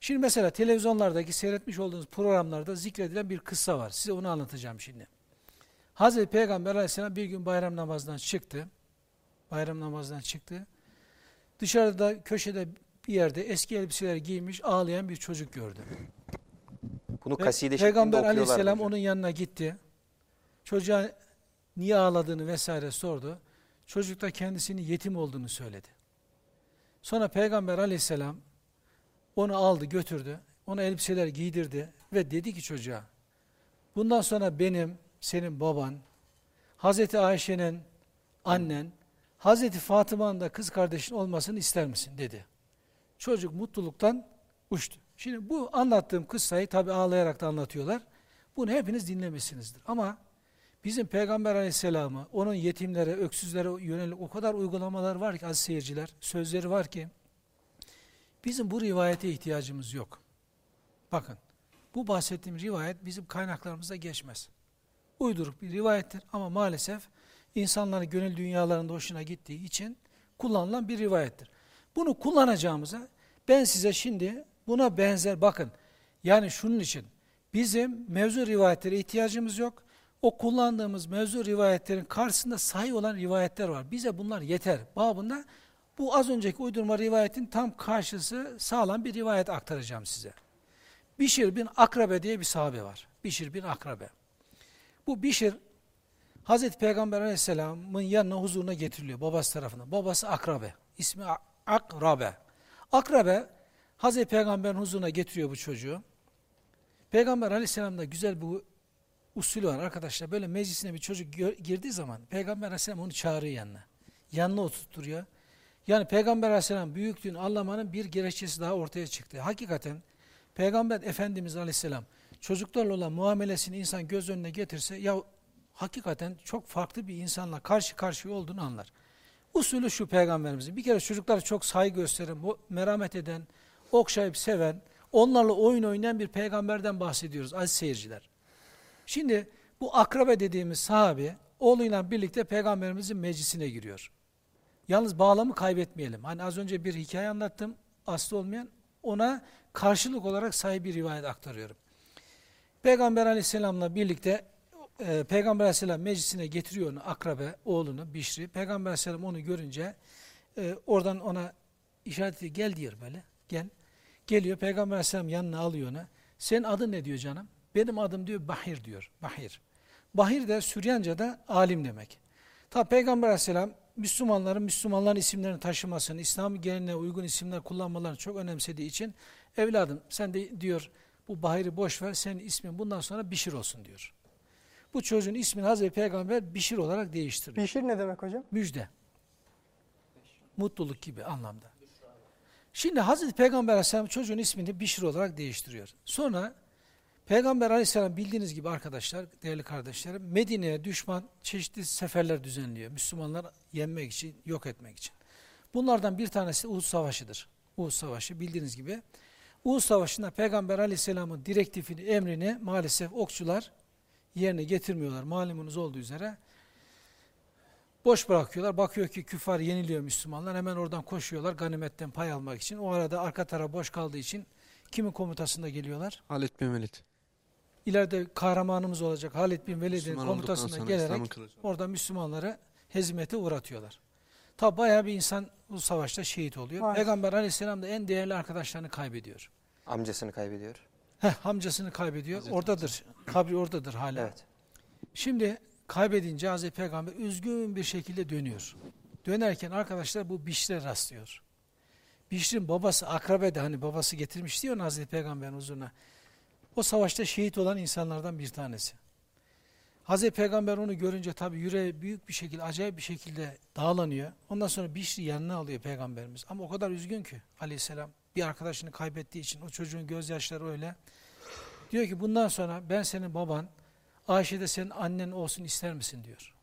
Şimdi mesela televizyonlardaki seyretmiş olduğunuz programlarda zikredilen bir kıssa var. Size onu anlatacağım şimdi. Hazreti Peygamber Aleyhisselam bir gün bayram namazından çıktı. Bayram namazından çıktı. Dışarıda köşede bir yerde eski elbiseler giymiş ağlayan bir çocuk gördü. Bunu Ve kaside Peygamber aleyhisselam hocam. onun yanına gitti. Çocuğa niye ağladığını vesaire sordu. Çocuk da kendisinin yetim olduğunu söyledi. Sonra Peygamber aleyhisselam onu aldı götürdü. Ona elbiseler giydirdi ve dedi ki çocuğa bundan sonra benim, senin baban, Hazreti Ayşe'nin annen, Hazreti Fatıma'nın da kız kardeşin olmasını ister misin dedi. Çocuk mutluluktan uçtu. Şimdi bu anlattığım kıssayı tabi ağlayarak da anlatıyorlar. Bunu hepiniz dinlemişsinizdir. Ama bizim Peygamber aleyhisselamı, onun yetimlere, öksüzlere yönelik o kadar uygulamalar var ki aziz seyirciler, sözleri var ki bizim bu rivayete ihtiyacımız yok. Bakın, bu bahsettiğim rivayet bizim kaynaklarımızda geçmez. Uyduruk bir rivayettir ama maalesef insanların gönül dünyalarında hoşuna gittiği için kullanılan bir rivayettir. Bunu kullanacağımıza ben size şimdi buna benzer bakın. Yani şunun için bizim mevzu rivayetlere ihtiyacımız yok. O kullandığımız mevzu rivayetlerin karşısında sahih olan rivayetler var. Bize bunlar yeter. Babında bu az önceki uydurma rivayetin tam karşısı sağlam bir rivayet aktaracağım size. Bişir bin Akrabe diye bir sahabe var. Bişir bin Akrabe. Bu Bişir Hazreti Peygamber Aleyhisselam'ın yanına huzuruna getiriliyor babası tarafından. Babası Akrabe. İsmi Akrabe. Akrabe Hazreti Peygamber'in huzuruna getiriyor bu çocuğu. Peygamber Aleyhisselam'da güzel bu usulü var arkadaşlar. Böyle meclisine bir çocuk girdiği zaman Peygamber Aleyhisselam onu çağırıyor yanına. Yanına oturtturuyor. Yani Peygamber Aleyhisselam büyüklüğünü anlamanın bir gerekçesi daha ortaya çıktı. Hakikaten Peygamber Efendimiz Aleyhisselam çocuklarla olan muamelesini insan göz önüne getirse ya hakikaten çok farklı bir insanla karşı karşıya olduğunu anlar. Usulü şu peygamberimizin. Bir kere çocuklara çok saygı gösteren, merhamet eden, okşayıp seven, onlarla oyun oynayan bir peygamberden bahsediyoruz aziz seyirciler. Şimdi bu akrabe dediğimiz sahabe oğluyla birlikte peygamberimizin meclisine giriyor. Yalnız bağlamı kaybetmeyelim. Hani az önce bir hikaye anlattım, aslı olmayan ona karşılık olarak sahip bir rivayet aktarıyorum. Peygamber aleyhisselamla birlikte e, Peygamber aleyhisselam meclisine getiriyor onu akrabe, oğlunu Bişri. Peygamber aleyhisselam onu görünce e, oradan ona işaret ediyor, gel diyor böyle, gel. Geliyor Peygamber aleyhisselam yanına alıyor onu. Senin adın ne diyor canım? Benim adım diyor Bahir diyor, Bahir. Bahir de Süryanca'da alim demek. Tabi Peygamber aleyhisselam Müslümanların Müslümanların isimlerini taşımasını, İslam geleneğine uygun isimler kullanmalarını çok önemsediği için evladım sen de diyor bu Bahir'i boş ver senin ismin bundan sonra Bişir olsun diyor. Bu çocuğun ismini Hazreti Peygamber Bişir olarak değiştiriyor. Bişir ne demek hocam? Müjde. Mutluluk gibi anlamda. Şimdi Hazreti Peygamber Aleyhisselam çocuğun ismini Bişir olarak değiştiriyor. Sonra Peygamber Aleyhisselam bildiğiniz gibi arkadaşlar, değerli kardeşlerim, Medine'ye düşman çeşitli seferler düzenliyor. Müslümanlar yenmek için, yok etmek için. Bunlardan bir tanesi Uhud Savaşı'dır. Uhud Savaşı bildiğiniz gibi. Uhud Savaşı'nda Peygamber Aleyhisselam'ın direktifini, emrini maalesef okçular yerine getirmiyorlar. Malumunuz olduğu üzere. Boş bırakıyorlar. Bakıyor ki küfar yeniliyor Müslümanlar. Hemen oradan koşuyorlar ganimetten pay almak için. O arada arka taraf boş kaldığı için kimin komutasında geliyorlar? Halid bin Velid. İleride kahramanımız olacak Halid bin Velid'in komutasına gelerek orada Müslümanları hezimete uğratıyorlar. Tabi bayağı bir insan bu savaşta şehit oluyor. Maalesef. Peygamber aleyhisselam da en değerli arkadaşlarını kaybediyor. Amcasını kaybediyor. Heh, amcasını kaybediyor. Hazreti oradadır. Kabri oradadır hala. Evet. Şimdi kaybedince Hazreti Peygamber üzgün bir şekilde dönüyor. Dönerken arkadaşlar bu Bişr'e rastlıyor. Bişr'in babası Akrabe de hani babası getirmişti ya Hazreti Peygamber'in huzuruna. O savaşta şehit olan insanlardan bir tanesi. Hazreti Peygamber onu görünce tabi yüreği büyük bir şekilde, acayip bir şekilde dağlanıyor. Ondan sonra Bişri yanına alıyor Peygamberimiz. Ama o kadar üzgün ki aleyhisselam. Bir arkadaşını kaybettiği için o çocuğun gözyaşları öyle. Diyor ki bundan sonra ben senin baban, Ayşe de senin annen olsun ister misin diyor.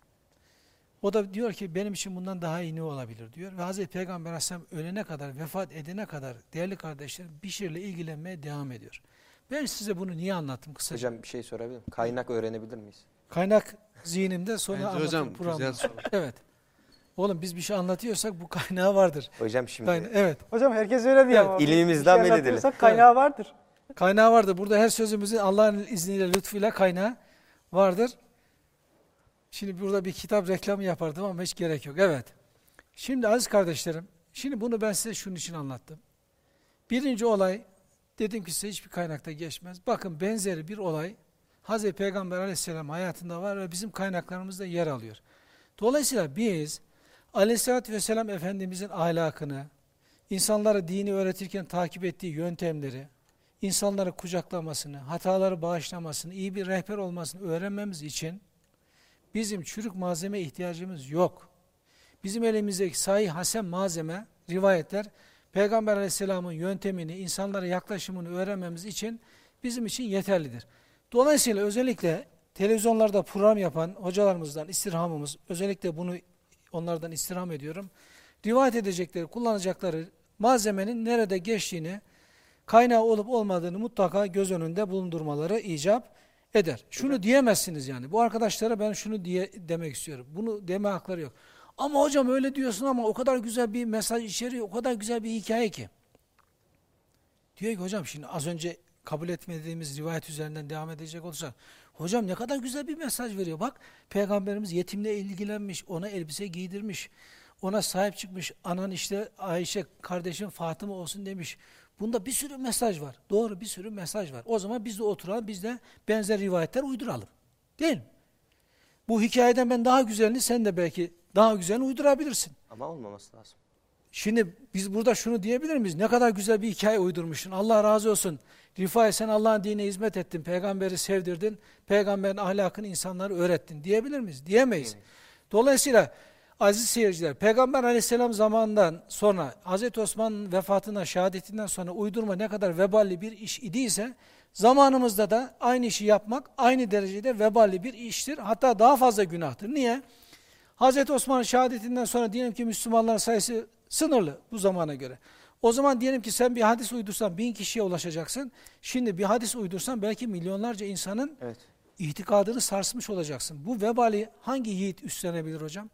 O da diyor ki benim için bundan daha iyi ne olabilir diyor. Ve Hazreti Peygamber Aleyhisselam ölene kadar, vefat edene kadar değerli kardeşlerim Bişir'le ilgilenmeye devam ediyor. Ben size bunu niye anlattım kısaca? Hocam bir şey sorabilir miyim? Kaynak öğrenebilir miyiz? Kaynak zihnimde sonra Bence anlatırım hocam programda. güzel soru. Evet. Oğlum biz bir şey anlatıyorsak bu kaynağı vardır. Hocam şimdi Kayna- evet. Hocam herkes öyle diyor Evet, ama. ilimimizden şey anlatıyorsak kaynağı vardır. Kaynağı vardır. Burada her sözümüzün Allah'ın izniyle, lütfuyla kaynağı vardır. Şimdi burada bir kitap reklamı yapardım ama hiç gerek yok. Evet. Şimdi aziz kardeşlerim, şimdi bunu ben size şunun için anlattım. Birinci olay, dedim ki size hiçbir kaynakta geçmez. Bakın benzeri bir olay Hazreti Peygamber aleyhisselam hayatında var ve bizim kaynaklarımızda yer alıyor. Dolayısıyla biz aleyhissalatü vesselam Efendimizin ahlakını, insanlara dini öğretirken takip ettiği yöntemleri, insanları kucaklamasını, hataları bağışlamasını, iyi bir rehber olmasını öğrenmemiz için bizim çürük malzeme ihtiyacımız yok. Bizim elimizdeki sahih hasen malzeme, rivayetler, Peygamber aleyhisselamın yöntemini, insanlara yaklaşımını öğrenmemiz için bizim için yeterlidir. Dolayısıyla özellikle televizyonlarda program yapan hocalarımızdan istirhamımız, özellikle bunu onlardan istirham ediyorum. Rivayet edecekleri, kullanacakları malzemenin nerede geçtiğini, kaynağı olup olmadığını mutlaka göz önünde bulundurmaları icap eder. Şunu diyemezsiniz yani. Bu arkadaşlara ben şunu diye demek istiyorum. Bunu deme hakları yok. Ama hocam öyle diyorsun ama o kadar güzel bir mesaj içeriyor, o kadar güzel bir hikaye ki. Diyor ki hocam şimdi az önce kabul etmediğimiz rivayet üzerinden devam edecek olursa hocam ne kadar güzel bir mesaj veriyor. Bak peygamberimiz yetimle ilgilenmiş, ona elbise giydirmiş, ona sahip çıkmış, anan işte Ayşe kardeşim Fatıma olsun demiş. Bunda bir sürü mesaj var. Doğru bir sürü mesaj var. O zaman biz de oturalım, biz de benzer rivayetler uyduralım. Değil mi? Bu hikayeden ben daha güzelini sen de belki daha güzelini uydurabilirsin. Ama olmaması lazım. Şimdi biz burada şunu diyebilir miyiz? Ne kadar güzel bir hikaye uydurmuşsun. Allah razı olsun. Rifai sen Allah'ın dinine hizmet ettin. Peygamberi sevdirdin. Peygamberin ahlakını insanlara öğrettin. Diyebilir miyiz? Diyemeyiz. Dolayısıyla aziz seyirciler, Peygamber aleyhisselam zamanından sonra Hazreti Osman vefatına, şehadetinden sonra uydurma ne kadar veballi bir iş idiyse zamanımızda da aynı işi yapmak aynı derecede veballi bir iştir. Hatta daha fazla günahtır. Niye? Hazreti Osman'ın şehadetinden sonra diyelim ki Müslümanların sayısı sınırlı bu zamana göre. O zaman diyelim ki sen bir hadis uydursan bin kişiye ulaşacaksın. Şimdi bir hadis uydursan belki milyonlarca insanın Evet. itikadını sarsmış olacaksın. Bu vebali hangi yiğit üstlenebilir hocam?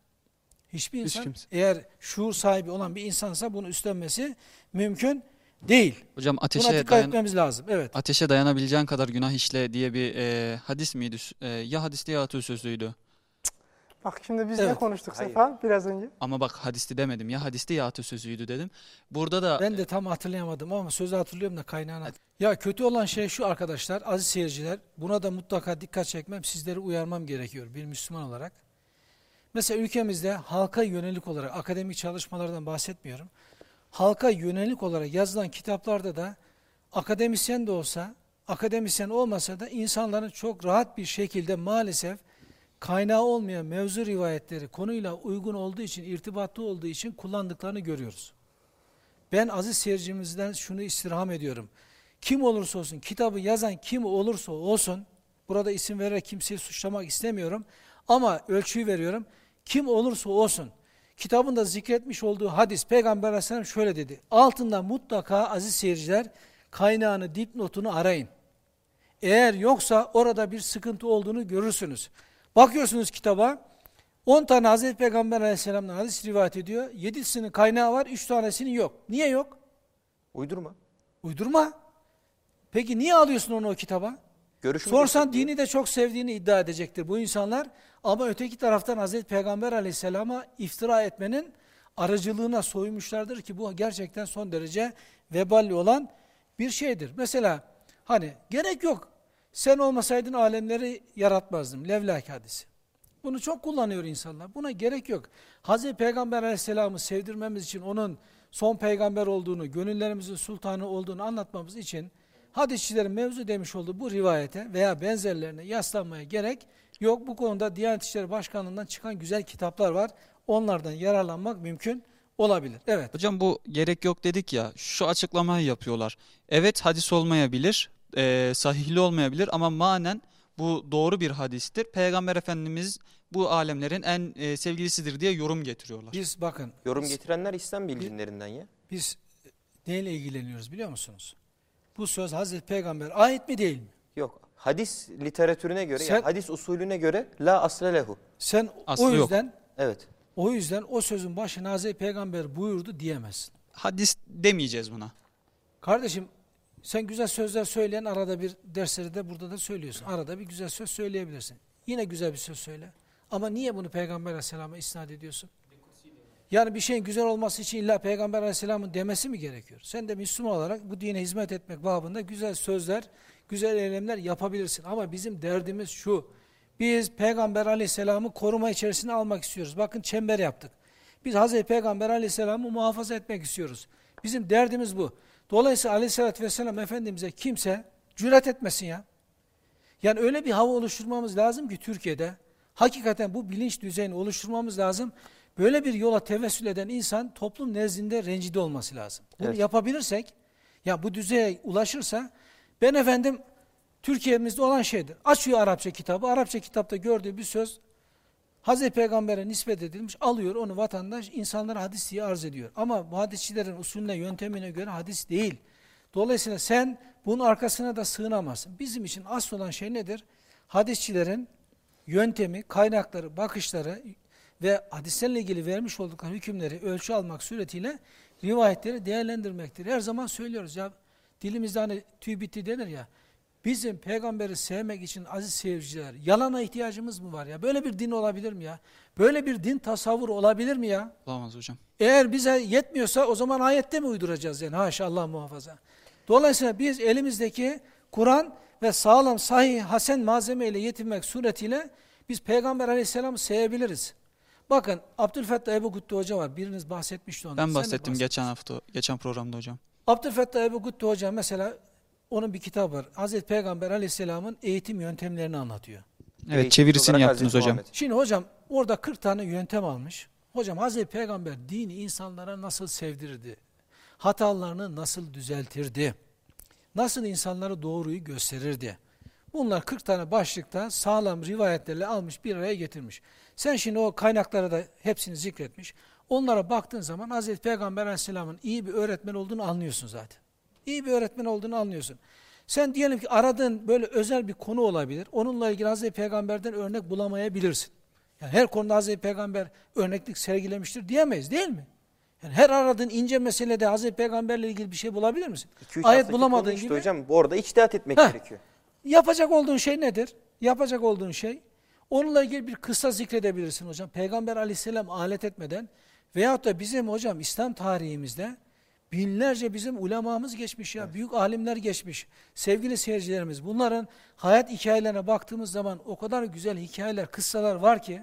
Hiçbir Hiç insan kimse. eğer şuur sahibi olan bir insansa bunu üstlenmesi mümkün değil. Hocam Buna ateşe dikkat dayan etmemiz lazım. Evet. ateşe dayanabileceğin kadar günah işle diye bir e, hadis miydi? E, ya hadiste ya atasözüydü. Bak şimdi biz ne Evet. konuştuk Hayır. Sefa biraz önce? Ama bak hadisti demedim. Ya hadiste ya atasözüydü dedim. Burada da Ben de tam hatırlayamadım ama sözü hatırlıyorum da kaynağına. Ya kötü olan şey şu arkadaşlar, aziz seyirciler, buna da mutlaka dikkat çekmem, sizleri uyarmam gerekiyor bir Müslüman olarak. Mesela ülkemizde halka yönelik olarak, akademik çalışmalardan bahsetmiyorum. Halka yönelik olarak yazılan kitaplarda da akademisyen de olsa, akademisyen olmasa da insanların çok rahat bir şekilde maalesef kaynağı olmayan mevzu rivayetleri konuyla uygun olduğu için, irtibatlı olduğu için kullandıklarını görüyoruz. Ben aziz seyircimizden şunu istirham ediyorum. Kim olursa olsun, kitabı yazan kim olursa olsun, burada isim vererek kimseyi suçlamak istemiyorum ama ölçüyü veriyorum. Kim olursa olsun, kitabında zikretmiş olduğu hadis, Peygamber Aleyhisselam şöyle dedi. Altında mutlaka aziz seyirciler kaynağını, dipnotunu arayın. Eğer yoksa orada bir sıkıntı olduğunu görürsünüz. Bakıyorsunuz kitaba, 10 tane Hazreti Peygamber Aleyhisselam'dan hadis rivayet ediyor. 7'sinin kaynağı var, 3 tanesinin yok. Niye yok? Uydurma. Uydurma. Peki niye alıyorsun onu o kitaba? Görüşünü Sorsan dini de çok sevdiğini iddia edecektir bu insanlar. Ama öteki taraftan Hazreti Peygamber Aleyhisselam'a iftira etmenin aracılığına soymuşlardır ki bu gerçekten son derece veballi olan bir şeydir. Mesela hani gerek yok. Sen olmasaydın alemleri yaratmazdım. Levlak hadisi. Bunu çok kullanıyor insanlar. Buna gerek yok. Hazreti Peygamber Aleyhisselam'ı sevdirmemiz için onun son peygamber olduğunu, gönüllerimizin sultanı olduğunu anlatmamız için hadisçilerin mevzu demiş olduğu bu rivayete veya benzerlerine yaslanmaya gerek yok. Bu konuda Diyanet İşleri Başkanlığı'ndan çıkan güzel kitaplar var. Onlardan yararlanmak mümkün olabilir. Evet. hocam bu gerek yok dedik ya. Şu açıklamayı yapıyorlar. Evet hadis olmayabilir. E, sahihli olmayabilir ama manen bu doğru bir hadistir. Peygamber Efendimiz bu alemlerin en e, sevgilisidir diye yorum getiriyorlar. Biz bakın Yorum getirenler İslam bilginlerinden ya. biz neyle ilgileniyoruz biliyor musunuz? Bu söz Hazreti Peygamber ait mi değil mi? Yok. Hadis literatürüne göre, Sen- ya hadis usulüne göre la asle lehu. Sen Aslı o yok. yüzden Evet. o yüzden o sözün başına Hazreti Peygamber buyurdu diyemezsin. Hadis demeyeceğiz buna. Kardeşim sen güzel sözler söyleyen arada bir dersleri de burada da söylüyorsun. Arada bir güzel söz söyleyebilirsin. Yine güzel bir söz söyle. Ama niye bunu Peygamber Aleyhisselam'a isnat ediyorsun? Yani bir şeyin güzel olması için illa Peygamber Aleyhisselam'ın demesi mi gerekiyor? Sen de Müslüman olarak bu dine hizmet etmek babında güzel sözler, güzel eylemler yapabilirsin. Ama bizim derdimiz şu. Biz Peygamber Aleyhisselam'ı koruma içerisine almak istiyoruz. Bakın çember yaptık. Biz Hazreti Peygamber Aleyhisselam'ı muhafaza etmek istiyoruz. Bizim derdimiz bu. Dolayısıyla Aleyhisselatü Vesselam Efendimiz'e kimse cüret etmesin ya. Yani öyle bir hava oluşturmamız lazım ki Türkiye'de hakikaten bu bilinç düzeyini oluşturmamız lazım. Böyle bir yola tevessül eden insan toplum nezdinde rencide olması lazım. Bunu Evet. yapabilirsek, ya bu düzeye ulaşırsa, ben efendim Türkiye'mizde olan şeydir. Açıyor Arapça kitabı, Arapça kitapta gördüğü bir söz, Hazreti Peygamber'e nispet edilmiş, alıyor onu vatandaş, insanlara hadis diye arz ediyor. Ama bu hadisçilerin usulüne, yöntemine göre hadis değil. Dolayısıyla sen bunun arkasına da sığınamazsın. Bizim için asıl olan şey nedir? Hadisçilerin yöntemi, kaynakları, bakışları ve hadislerle ilgili vermiş oldukları hükümleri ölçü almak suretiyle rivayetleri değerlendirmektir. Her zaman söylüyoruz ya dilimizde hani tüy bitti denir ya. Bizim peygamberi sevmek için aziz seyirciler yalana ihtiyacımız mı var ya? Böyle bir din olabilir mi ya? Böyle bir din tasavvuru olabilir mi ya? Olamaz hocam. Eğer bize yetmiyorsa o zaman ayette mi uyduracağız yani? Haşa Allah muhafaza. Dolayısıyla biz elimizdeki Kur'an ve sağlam, sahih, hasen malzeme ile yetinmek suretiyle biz Peygamber aleyhisselamı sevebiliriz. Bakın Abdülfettah Ebu Güttü Hoca var. Biriniz bahsetmişti ondan. Ben bahsettim bahset. geçen hafta, geçen programda hocam. Abdülfettah Ebu Güttü Hoca mesela onun bir kitabı var. Hazreti Peygamber aleyhisselamın eğitim yöntemlerini anlatıyor. Evet Eğitimci çevirisini yaptınız Hazreti hocam. Muhammed. Şimdi hocam orada 40 tane yöntem almış. Hocam Hazreti Peygamber dini insanlara nasıl sevdirirdi? Hatalarını nasıl düzeltirdi? Nasıl insanlara doğruyu gösterirdi? Bunlar 40 tane başlıkta sağlam rivayetlerle almış bir araya getirmiş. Sen şimdi o kaynaklara da hepsini zikretmiş. Onlara baktığın zaman Hazreti Peygamber Aleyhisselam'ın iyi bir öğretmen olduğunu anlıyorsun zaten. İyi bir öğretmen olduğunu anlıyorsun. Sen diyelim ki aradığın böyle özel bir konu olabilir. Onunla ilgili Hazreti Peygamber'den örnek bulamayabilirsin. Yani her konuda Hazreti Peygamber örneklik sergilemiştir diyemeyiz değil mi? Yani her aradığın ince meselede Hazreti Peygamberle ilgili bir şey bulabilir misin? Ayet bulamadığın işte gibi. hocam orada içtihat etmek Heh. gerekiyor. Yapacak olduğun şey nedir? Yapacak olduğun şey, onunla ilgili bir kıssa zikredebilirsin hocam. Peygamber aleyhisselam alet etmeden veyahut da bizim hocam İslam tarihimizde binlerce bizim ulemamız geçmiş ya, büyük alimler geçmiş. Sevgili seyircilerimiz, bunların hayat hikayelerine baktığımız zaman o kadar güzel hikayeler, kıssalar var ki,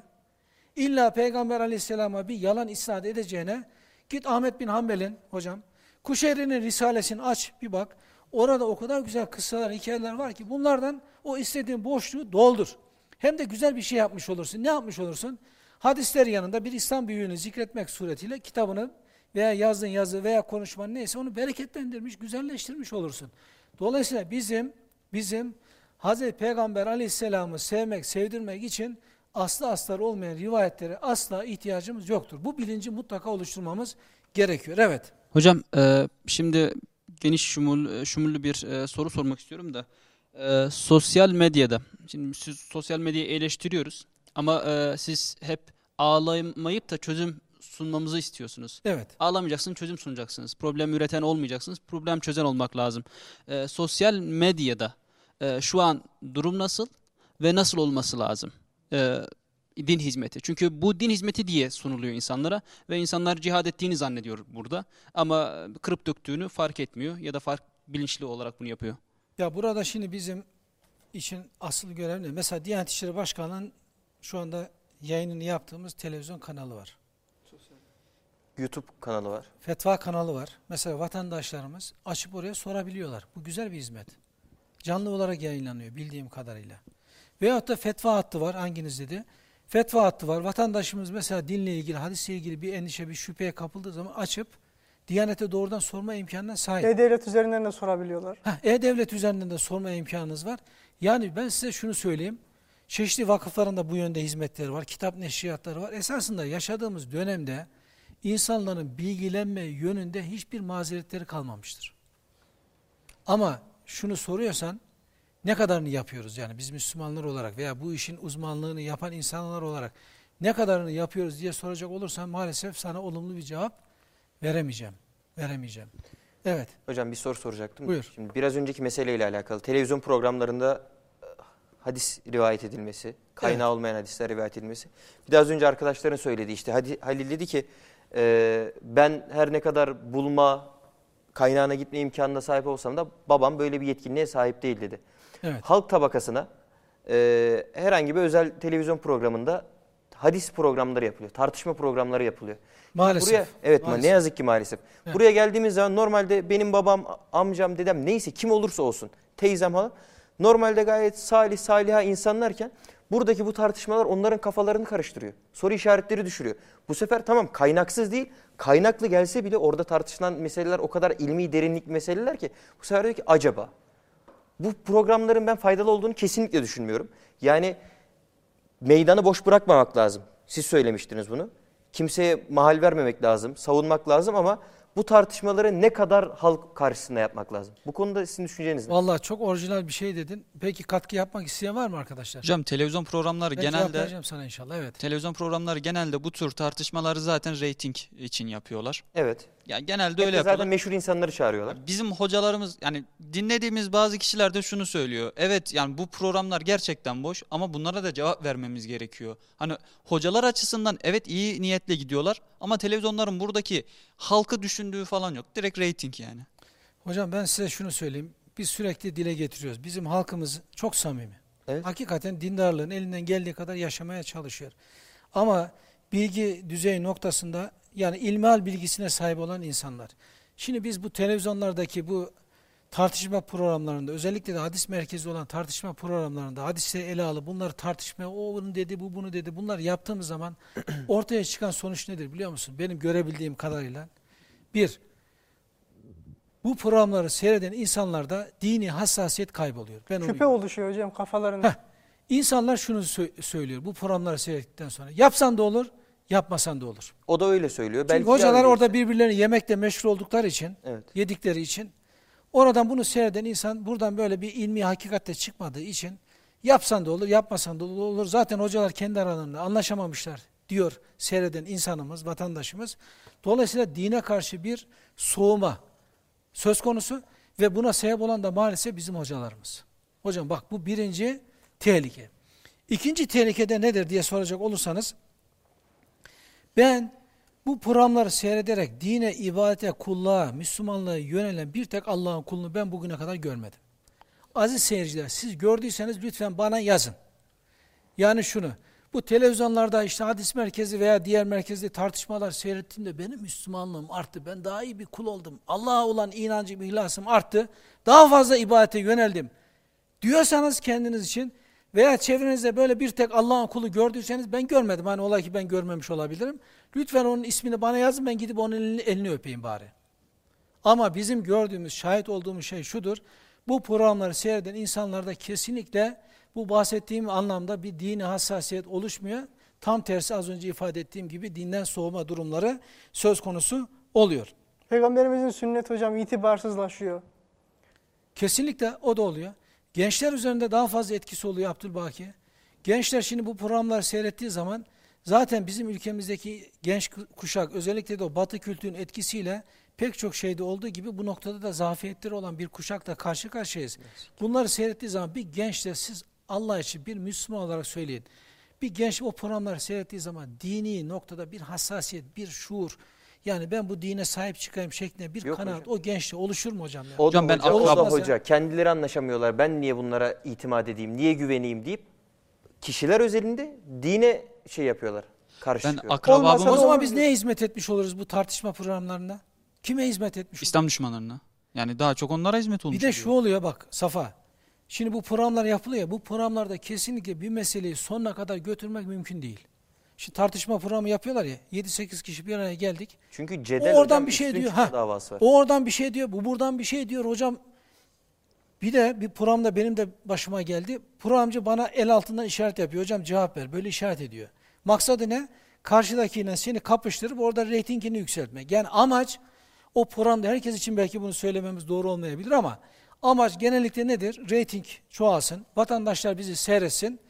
illa Peygamber aleyhisselama bir yalan isnat edeceğine, git Ahmet bin Hanbel'in hocam, Kuşeyri'nin Risalesini aç bir bak, orada o kadar güzel kıssalar, hikayeler var ki bunlardan o istediğin boşluğu doldur. Hem de güzel bir şey yapmış olursun. Ne yapmış olursun? Hadisler yanında bir İslam büyüğünü zikretmek suretiyle kitabını veya yazdığın yazı veya konuşman neyse onu bereketlendirmiş, güzelleştirmiş olursun. Dolayısıyla bizim bizim Hazreti Peygamber Aleyhisselam'ı sevmek, sevdirmek için aslı astar olmayan rivayetlere asla ihtiyacımız yoktur. Bu bilinci mutlaka oluşturmamız gerekiyor. Evet. Hocam e, şimdi geniş şumul, şumullü bir e, soru sormak istiyorum da e, sosyal medyada şimdi siz sosyal medyayı eleştiriyoruz ama e, siz hep ağlamayıp da çözüm sunmamızı istiyorsunuz. Evet. Ağlamayacaksınız, çözüm sunacaksınız. Problem üreten olmayacaksınız, problem çözen olmak lazım. E, sosyal medyada e, şu an durum nasıl ve nasıl olması lazım? E, din hizmeti. Çünkü bu din hizmeti diye sunuluyor insanlara ve insanlar cihad ettiğini zannediyor burada. Ama kırıp döktüğünü fark etmiyor ya da fark bilinçli olarak bunu yapıyor. Ya burada şimdi bizim için asıl görev ne? Mesela Diyanet İşleri Başkanı'nın şu anda yayınını yaptığımız televizyon kanalı var. YouTube kanalı var. Fetva kanalı var. Mesela vatandaşlarımız açıp oraya sorabiliyorlar. Bu güzel bir hizmet. Canlı olarak yayınlanıyor bildiğim kadarıyla. Veyahut da fetva hattı var hanginiz dedi. Fetva hattı var. Vatandaşımız mesela dinle ilgili, hadisle ilgili bir endişe, bir şüpheye kapıldığı zaman açıp Diyanete doğrudan sorma imkanına sahip. E-Devlet üzerinden de sorabiliyorlar. E-Devlet üzerinden de sorma imkanınız var. Yani ben size şunu söyleyeyim. Çeşitli vakıfların da bu yönde hizmetleri var. Kitap neşriyatları var. Esasında yaşadığımız dönemde insanların bilgilenme yönünde hiçbir mazeretleri kalmamıştır. Ama şunu soruyorsan ne kadarını yapıyoruz yani biz Müslümanlar olarak veya bu işin uzmanlığını yapan insanlar olarak ne kadarını yapıyoruz diye soracak olursan maalesef sana olumlu bir cevap veremeyeceğim. Veremeyeceğim. Evet. Hocam bir soru soracaktım. Buyur. Şimdi biraz önceki meseleyle alakalı. Televizyon programlarında e, hadis rivayet edilmesi, kaynağı olmayan hadisler rivayet edilmesi. Bir de az önce arkadaşların söyledi işte Halil dedi ki Ee, ben her ne kadar bulma, kaynağına gitme imkanına sahip olsam da babam böyle bir yetkinliğe sahip değil dedi. Evet. Halk tabakasına e, herhangi bir özel televizyon programında hadis programları yapılıyor. Tartışma programları yapılıyor. Maalesef. Buraya, evet ma- Maalesef. ne yazık ki maalesef. Evet. Buraya geldiğimiz zaman normalde benim babam, amcam, dedem neyse kim olursa olsun teyzem hala normalde gayet salih saliha insanlarken buradaki bu tartışmalar onların kafalarını karıştırıyor. Soru işaretleri düşürüyor. Bu sefer tamam kaynaksız değil kaynaklı gelse bile orada tartışılan meseleler o kadar ilmi derinlik meseleler ki bu sefer diyor ki acaba bu programların ben faydalı olduğunu kesinlikle düşünmüyorum. Yani meydanı boş bırakmamak lazım. Siz söylemiştiniz bunu. Kimseye mahal vermemek lazım, savunmak lazım ama bu tartışmaları ne kadar halk karşısında yapmak lazım? Bu konuda sizin düşünceniz ne? Vallahi çok orijinal bir şey dedin. Peki katkı yapmak isteyen var mı arkadaşlar? Hocam televizyon programları ben genelde vereceğim sana inşallah. Evet. televizyon programları genelde bu tür tartışmaları zaten reyting için yapıyorlar. Evet. Ya genelde Hep öyle zaten yapıyorlar. meşhur insanları çağırıyorlar. Bizim hocalarımız yani dinlediğimiz bazı kişiler de şunu söylüyor. Evet yani bu programlar gerçekten boş ama bunlara da cevap vermemiz gerekiyor. Hani hocalar açısından evet iyi niyetle gidiyorlar ama televizyonların buradaki halkı düşündüğü falan yok. Direkt reyting yani. Hocam ben size şunu söyleyeyim. Biz sürekli dile getiriyoruz. Bizim halkımız çok samimi. Evet. Hakikaten dindarlığın elinden geldiği kadar yaşamaya çalışıyor. Ama bilgi düzeyi noktasında yani ilmihal bilgisine sahip olan insanlar. Şimdi biz bu televizyonlardaki bu tartışma programlarında özellikle de hadis merkezi olan tartışma programlarında hadise ele alıp bunları tartışmaya o bunu dedi bu bunu dedi bunlar yaptığımız zaman ortaya çıkan sonuç nedir biliyor musun? Benim görebildiğim kadarıyla bir bu programları seyreden insanlarda dini hassasiyet kayboluyor. Ben Şüphe oluşuyor hocam kafalarında. Heh. İnsanlar şunu sö- söylüyor bu programları seyrettikten sonra. Yapsan da olur, yapmasan da olur. O da öyle söylüyor. Çünkü Belki hocalar orada birbirlerini yemekle meşhur oldukları için, Evet. yedikleri için, oradan bunu seyreden insan buradan böyle bir ilmi hakikatte çıkmadığı için yapsan da olur, yapmasan da olur. Zaten hocalar kendi aralarında anlaşamamışlar diyor seyreden insanımız, vatandaşımız. Dolayısıyla dine karşı bir soğuma söz konusu ve buna sebep olan da maalesef bizim hocalarımız. Hocam bak bu birinci tehlike. İkinci tehlike de nedir diye soracak olursanız ben bu programları seyrederek dine, ibadete, kulluğa, Müslümanlığa yönelen bir tek Allah'ın kulunu ben bugüne kadar görmedim. Aziz seyirciler siz gördüyseniz lütfen bana yazın. Yani şunu, bu televizyonlarda işte hadis merkezi veya diğer merkezde tartışmalar seyrettiğimde benim Müslümanlığım arttı. Ben daha iyi bir kul oldum. Allah'a olan inancım, ihlasım arttı. Daha fazla ibadete yöneldim. Diyorsanız kendiniz için veya çevrenizde böyle bir tek Allah'ın kulu gördüyseniz ben görmedim. Hani olay ki ben görmemiş olabilirim. Lütfen onun ismini bana yazın ben gidip onun elini, elini öpeyim bari. Ama bizim gördüğümüz, şahit olduğumuz şey şudur. Bu programları seyreden insanlarda kesinlikle bu bahsettiğim anlamda bir dini hassasiyet oluşmuyor. Tam tersi az önce ifade ettiğim gibi dinden soğuma durumları söz konusu oluyor. Peygamberimizin sünnet hocam itibarsızlaşıyor. Kesinlikle o da oluyor. Gençler üzerinde daha fazla etkisi oluyor Abdülbaki. Gençler şimdi bu programları seyrettiği zaman zaten bizim ülkemizdeki genç kuşak özellikle de o batı kültürün etkisiyle pek çok şeyde olduğu gibi bu noktada da zafiyetleri olan bir kuşakla karşı karşıyayız. Bunları seyrettiği zaman bir gençle siz Allah için bir Müslüman olarak söyleyin. Bir genç o programları seyrettiği zaman dini noktada bir hassasiyet, bir şuur, yani ben bu dine sahip çıkayım şeklinde bir Yok kanaat hocam. o gençte oluşur mu hocam? ya? O da Hocam ben hoca, o da akraba- hoca. Kendileri anlaşamıyorlar. Ben niye bunlara itimat edeyim, niye güveneyim deyip kişiler özelinde dine şey yapıyorlar. Karşı Ben akrabamın O zaman biz neye hizmet etmiş oluruz bu tartışma programlarına? Kime hizmet etmiş oluruz? İslam düşmanlarına. Yani daha çok onlara hizmet olmuş Bir de şu oluyor. oluyor bak Safa. Şimdi bu programlar yapılıyor ya, bu programlarda kesinlikle bir meseleyi sonuna kadar götürmek mümkün değil. Şimdi tartışma programı yapıyorlar ya, 7-8 kişi bir araya geldik. Çünkü cedel O oradan bir şey diyor, ha. davası var. O oradan bir şey diyor, bu buradan bir şey diyor hocam. Bir de bir programda benim de başıma geldi. Programcı bana el altından işaret yapıyor. Hocam cevap ver. Böyle işaret ediyor. Maksadı ne? Karşıdakiyle seni kapıştırıp orada reytingini yükseltmek. Yani amaç o programda herkes için belki bunu söylememiz doğru olmayabilir ama amaç genellikle nedir? Reyting çoğalsın. Vatandaşlar bizi seyretsin.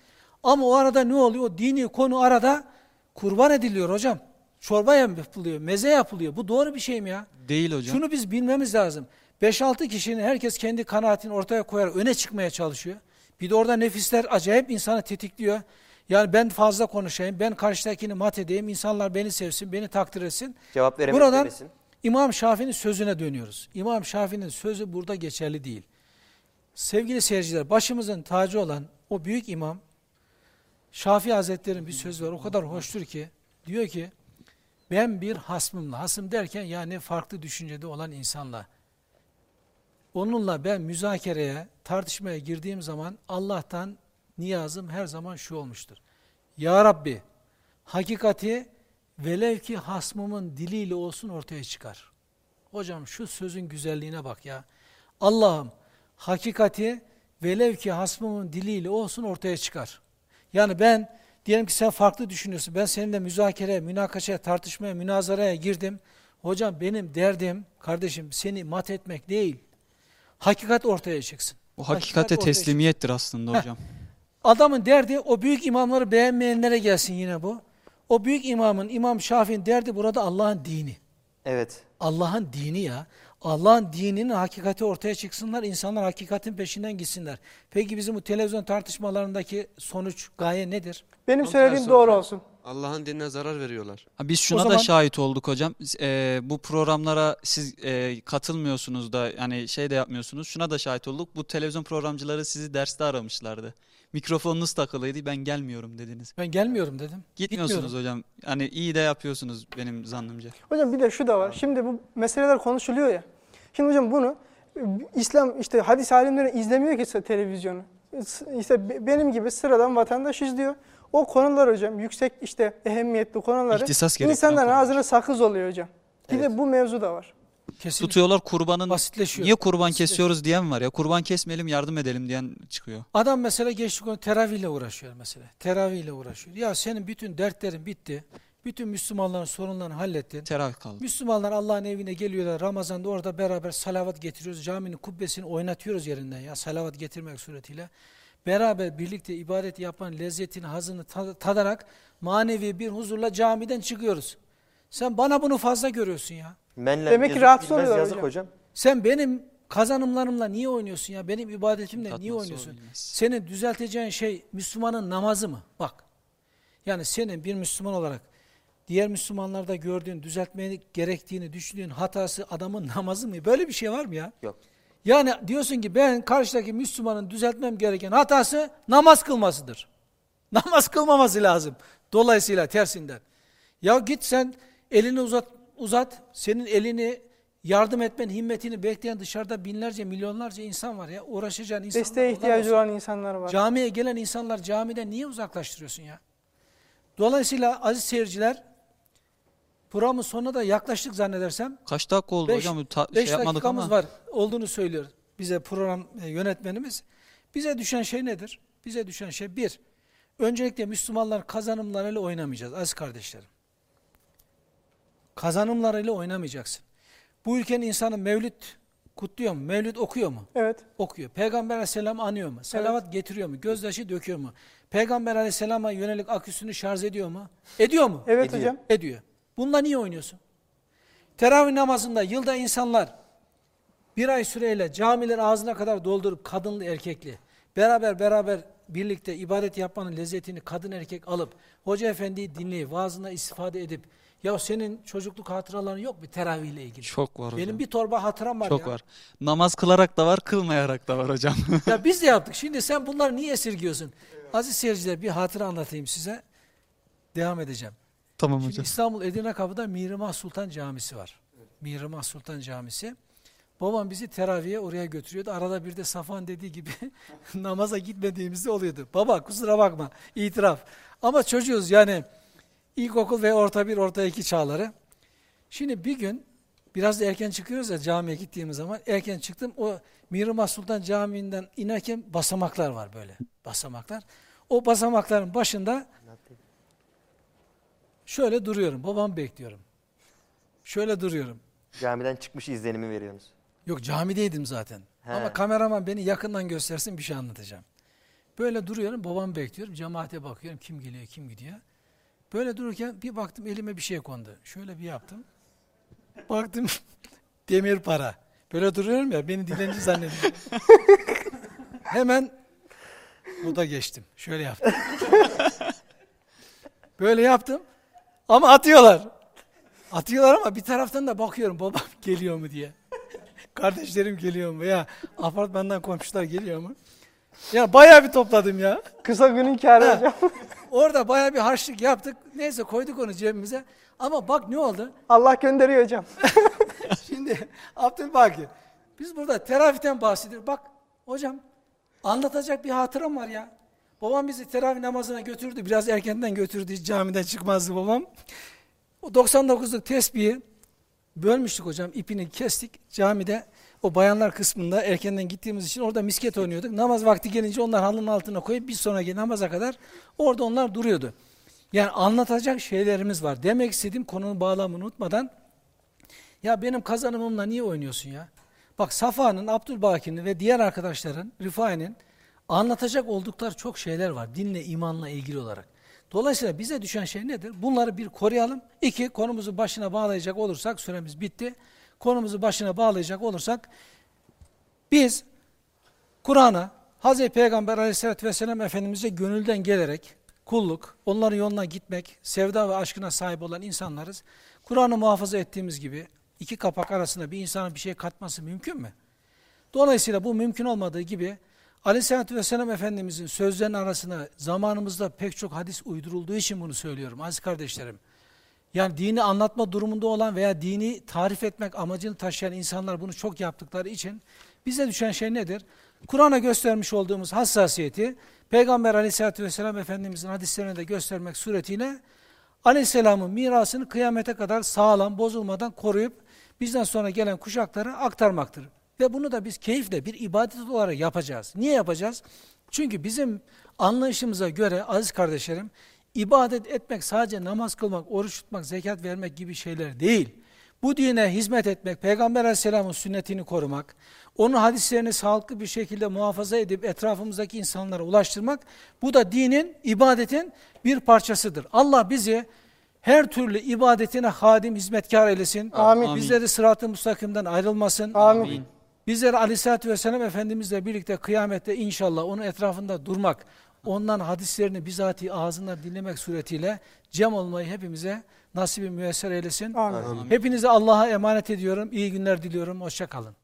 Ama o arada ne oluyor? O dini konu arada kurban ediliyor hocam. Çorba yapılıyor, meze yapılıyor. Bu doğru bir şey mi ya? Değil hocam. Şunu biz bilmemiz lazım. 5-6 kişinin herkes kendi kanaatini ortaya koyarak öne çıkmaya çalışıyor. Bir de orada nefisler acayip insanı tetikliyor. Yani ben fazla konuşayım, ben karşıdakini mat edeyim, insanlar beni sevsin, beni takdir etsin. Cevap veremek Buradan- demesin. İmam Şafii'nin sözüne dönüyoruz. İmam Şafii'nin sözü burada geçerli değil. Sevgili seyirciler, başımızın tacı olan o büyük imam, Şafii Hazretleri'nin bir sözü var. O kadar hoştur ki, diyor ki, ben bir hasmımla, hasım derken yani farklı düşüncede olan insanla, onunla ben müzakereye, tartışmaya girdiğim zaman Allah'tan niyazım her zaman şu olmuştur. Ya Rabbi, hakikati velev ki hasmımın diliyle olsun ortaya çıkar. Hocam şu sözün güzelliğine bak ya. Allah'ım hakikati velev ki hasmımın diliyle olsun ortaya çıkar. Yani ben diyelim ki sen farklı düşünüyorsun. Ben seninle müzakere, münakaşaya, tartışmaya, münazaraya girdim. Hocam benim derdim kardeşim seni mat etmek değil. Hakikat ortaya çıksın. Bu Hakikat hakikate ortaya teslimiyettir aslında Heh. hocam. Adamın derdi o büyük imamları beğenmeyenlere gelsin yine bu. O büyük imamın, İmam Şafii'nin derdi burada Allah'ın dini. Evet. Allah'ın dini ya. Allah'ın dininin hakikati ortaya çıksınlar, insanlar hakikatin peşinden gitsinler. Peki bizim bu televizyon tartışmalarındaki sonuç, gaye nedir? Benim Tam söylediğim tersi doğru hocam. olsun. Allah'ın dinine zarar veriyorlar. Ha, Biz şuna zaman- da şahit olduk hocam. Ee, bu programlara siz e, katılmıyorsunuz da yani şey de yapmıyorsunuz. Şuna da şahit olduk. Bu televizyon programcıları sizi derste aramışlardı. Mikrofonunuz takılıydı ben gelmiyorum dediniz. Ben gelmiyorum dedim. Gitmiyorsunuz Gitmiyorum. hocam. Yani iyi de yapıyorsunuz benim zannımca. Hocam bir de şu da var. Şimdi bu meseleler konuşuluyor ya. Şimdi hocam bunu e, İslam işte hadis alimleri izlemiyor ki televizyonu. İşte be- benim gibi sıradan vatandaş izliyor. O konular hocam yüksek işte ehemmiyetli konuları insanların ağzına sakız oluyor hocam. Bir Evet. de bu mevzu da var. Kesinlikle Tutuyorlar kurbanın basitleşiyor. niye kurban kesiyoruz diyen var ya. Kurban kesmeyelim yardım edelim diyen çıkıyor. Adam mesela geçti konu teravihle uğraşıyor mesela. Teravihle uğraşıyor. Ya senin bütün dertlerin bitti. Bütün Müslümanların sorunlarını hallettin. Teravih kaldı. Müslümanlar Allah'ın evine geliyorlar. Ramazan'da orada beraber salavat getiriyoruz. Caminin kubbesini oynatıyoruz yerinden ya salavat getirmek suretiyle. Beraber birlikte ibadet yapan lezzetini, hazını tad- tadarak manevi bir huzurla camiden çıkıyoruz. Sen bana bunu fazla görüyorsun ya. Menle Demek ki rahatsız oluyorlar yazık hocam. hocam. Sen benim kazanımlarımla niye oynuyorsun ya? Benim ibadetimle niye Tatması oynuyorsun? olmaz. Senin düzelteceğin şey Müslümanın namazı mı? Bak. Yani senin bir Müslüman olarak diğer Müslümanlarda gördüğün, düzeltmeye gerektiğini düşündüğün hatası adamın namazı mı? Böyle bir şey var mı ya? Yok. Yani diyorsun ki ben karşıdaki Müslümanın düzeltmem gereken hatası namaz kılmasıdır. Namaz kılmaması lazım. Dolayısıyla tersinden. Ya git sen elini uzat, uzat. Senin elini yardım etmen himmetini bekleyen dışarıda binlerce, milyonlarca insan var ya. Uğraşacağın insanlar. Desteğe ihtiyacı olan insanlar var. Camiye gelen insanlar camiden niye uzaklaştırıyorsun ya? Dolayısıyla aziz seyirciler programın sonuna da yaklaştık zannedersem. Kaç dakika oldu Beş- hocam? Bu ta- 5 şey yapmadık dakikamız ama. var olduğunu söylüyor bize program e, yönetmenimiz. Bize düşen şey nedir? Bize düşen şey bir, öncelikle Müslümanlar kazanımlarıyla oynamayacağız aziz kardeşlerim. Kazanımlarıyla oynamayacaksın. Bu ülkenin insanı mevlüt kutluyor mu? Mevlüt okuyor mu? Evet. okuyor. Peygamber aleyhisselam anıyor mu? Salavat getiriyor mu? Gözyaşı döküyor mu? Peygamber aleyhisselama yönelik aküsünü şarj ediyor mu? Ediyor mu? Evet Ediyor. hocam. Ediyor. Bununla niye oynuyorsun? Teravih namazında yılda insanlar bir ay süreyle camiler ağzına kadar doldurup kadınlı erkekli beraber beraber birlikte ibadet yapmanın lezzetini kadın erkek alıp hoca efendiyi dinleyip vaazına istifade edip ya senin çocukluk hatıraların yok mu teravihle ilgili? Çok var hocam. Benim bir torba hatıram var Çok ya. var. Namaz kılarak da var, kılmayarak da var hocam. Ya biz de yaptık. Şimdi sen bunları niye esirgiyorsun? Aziz seyirciler bir hatıra anlatayım size. Devam edeceğim. Tamam Şimdi hocam. İstanbul Edirne Kapı'da Mihrimah Sultan Camisi var. Mihrimah Sultan Camisi. Babam bizi teraviye oraya götürüyordu. Arada bir de Safan dediği gibi namaza gitmediğimizde oluyordu. Baba kusura bakma itiraf. Ama çocuğuz yani ilkokul ve orta bir orta iki çağları. Şimdi bir gün biraz da erken çıkıyoruz ya camiye gittiğimiz zaman. Erken çıktım o Mihrimah Sultan Camii'nden inerken basamaklar var böyle basamaklar. O basamakların başında Şöyle duruyorum. Babam bekliyorum. Şöyle duruyorum. Camiden çıkmış izlenimi veriyorsunuz. Yok camideydim zaten. He. Ama kameraman beni yakından göstersin bir şey anlatacağım. Böyle duruyorum. Babamı bekliyorum. Cemaate bakıyorum. Kim geliyor, kim gidiyor. Böyle dururken bir baktım elime bir şey kondu. Şöyle bir yaptım. Baktım demir para. Böyle duruyorum ya beni dilenci zannediyor. Hemen Moda geçtim. Şöyle yaptım. Böyle yaptım. Ama atıyorlar. Atıyorlar ama bir taraftan da bakıyorum babam geliyor mu diye. Kardeşlerim geliyor mu ya apartmandan komşular geliyor mu? Ya bayağı bir topladım ya. Kısa günün kârı Ha. hocam. Orada bayağı bir harçlık yaptık. Neyse koyduk onu cebimize. Ama bak ne oldu? Allah gönderiyor hocam. Şimdi Abdülbaki biz burada teravihten bahsediyoruz. Bak hocam anlatacak bir hatıram var ya. Babam bizi teravih namazına götürdü. Biraz erkenden götürdü. Hiç camiden çıkmazdı babam. O 99'luk tesbihi bölmüştük hocam. ipini kestik. Camide o bayanlar kısmında erkenden gittiğimiz için orada misket oynuyorduk. Namaz vakti gelince onlar halının altına koyup bir sonraki namaza kadar orada onlar duruyordu. Yani anlatacak şeylerimiz var. Demek istediğim konunun bağlamını unutmadan ya benim kazanımımla niye oynuyorsun ya? Bak Safa'nın, Abdülbaki'nin ve diğer arkadaşların, Rifai'nin anlatacak oldukları çok şeyler var. Dinle, imanla ilgili olarak. Dolayısıyla bize düşen şey nedir? Bunları bir koruyalım. İki, konumuzu başına bağlayacak olursak, süremiz bitti. Konumuzu başına bağlayacak olursak, biz Kur'an'a, Hz. Peygamber aleyhissalatü vesselam Efendimiz'e gönülden gelerek, kulluk, onların yoluna gitmek, sevda ve aşkına sahip olan insanlarız. Kur'an'ı muhafaza ettiğimiz gibi iki kapak arasında bir insana bir şey katması mümkün mü? Dolayısıyla bu mümkün olmadığı gibi Aleyhisselatü Vesselam Efendimizin sözlerinin arasına zamanımızda pek çok hadis uydurulduğu için bunu söylüyorum aziz kardeşlerim. Yani dini anlatma durumunda olan veya dini tarif etmek amacını taşıyan insanlar bunu çok yaptıkları için bize düşen şey nedir? Kur'an'a göstermiş olduğumuz hassasiyeti Peygamber Aleyhisselatü Vesselam Efendimizin hadislerine de göstermek suretiyle Aleyhisselamın mirasını kıyamete kadar sağlam, bozulmadan koruyup bizden sonra gelen kuşaklara aktarmaktır. Ve bunu da biz keyifle bir ibadet olarak yapacağız. Niye yapacağız? Çünkü bizim anlayışımıza göre aziz kardeşlerim, ibadet etmek sadece namaz kılmak, oruç tutmak, zekat vermek gibi şeyler değil. Bu dine hizmet etmek, Peygamber Aleyhisselam'ın sünnetini korumak, onun hadislerini sağlıklı bir şekilde muhafaza edip etrafımızdaki insanlara ulaştırmak, bu da dinin, ibadetin bir parçasıdır. Allah bizi her türlü ibadetine hadim, hizmetkar eylesin. Amin. Bizleri sırat-ı müstakimden ayrılmasın. Amin. Bizleri Aleyhisselatü Vesselam Efendimizle birlikte kıyamette inşallah onun etrafında durmak, ondan hadislerini bizatihi ağzından dinlemek suretiyle cem olmayı hepimize nasibi müyesser eylesin. Amin. Hepinize Allah'a emanet ediyorum. İyi günler diliyorum. Hoşça kalın.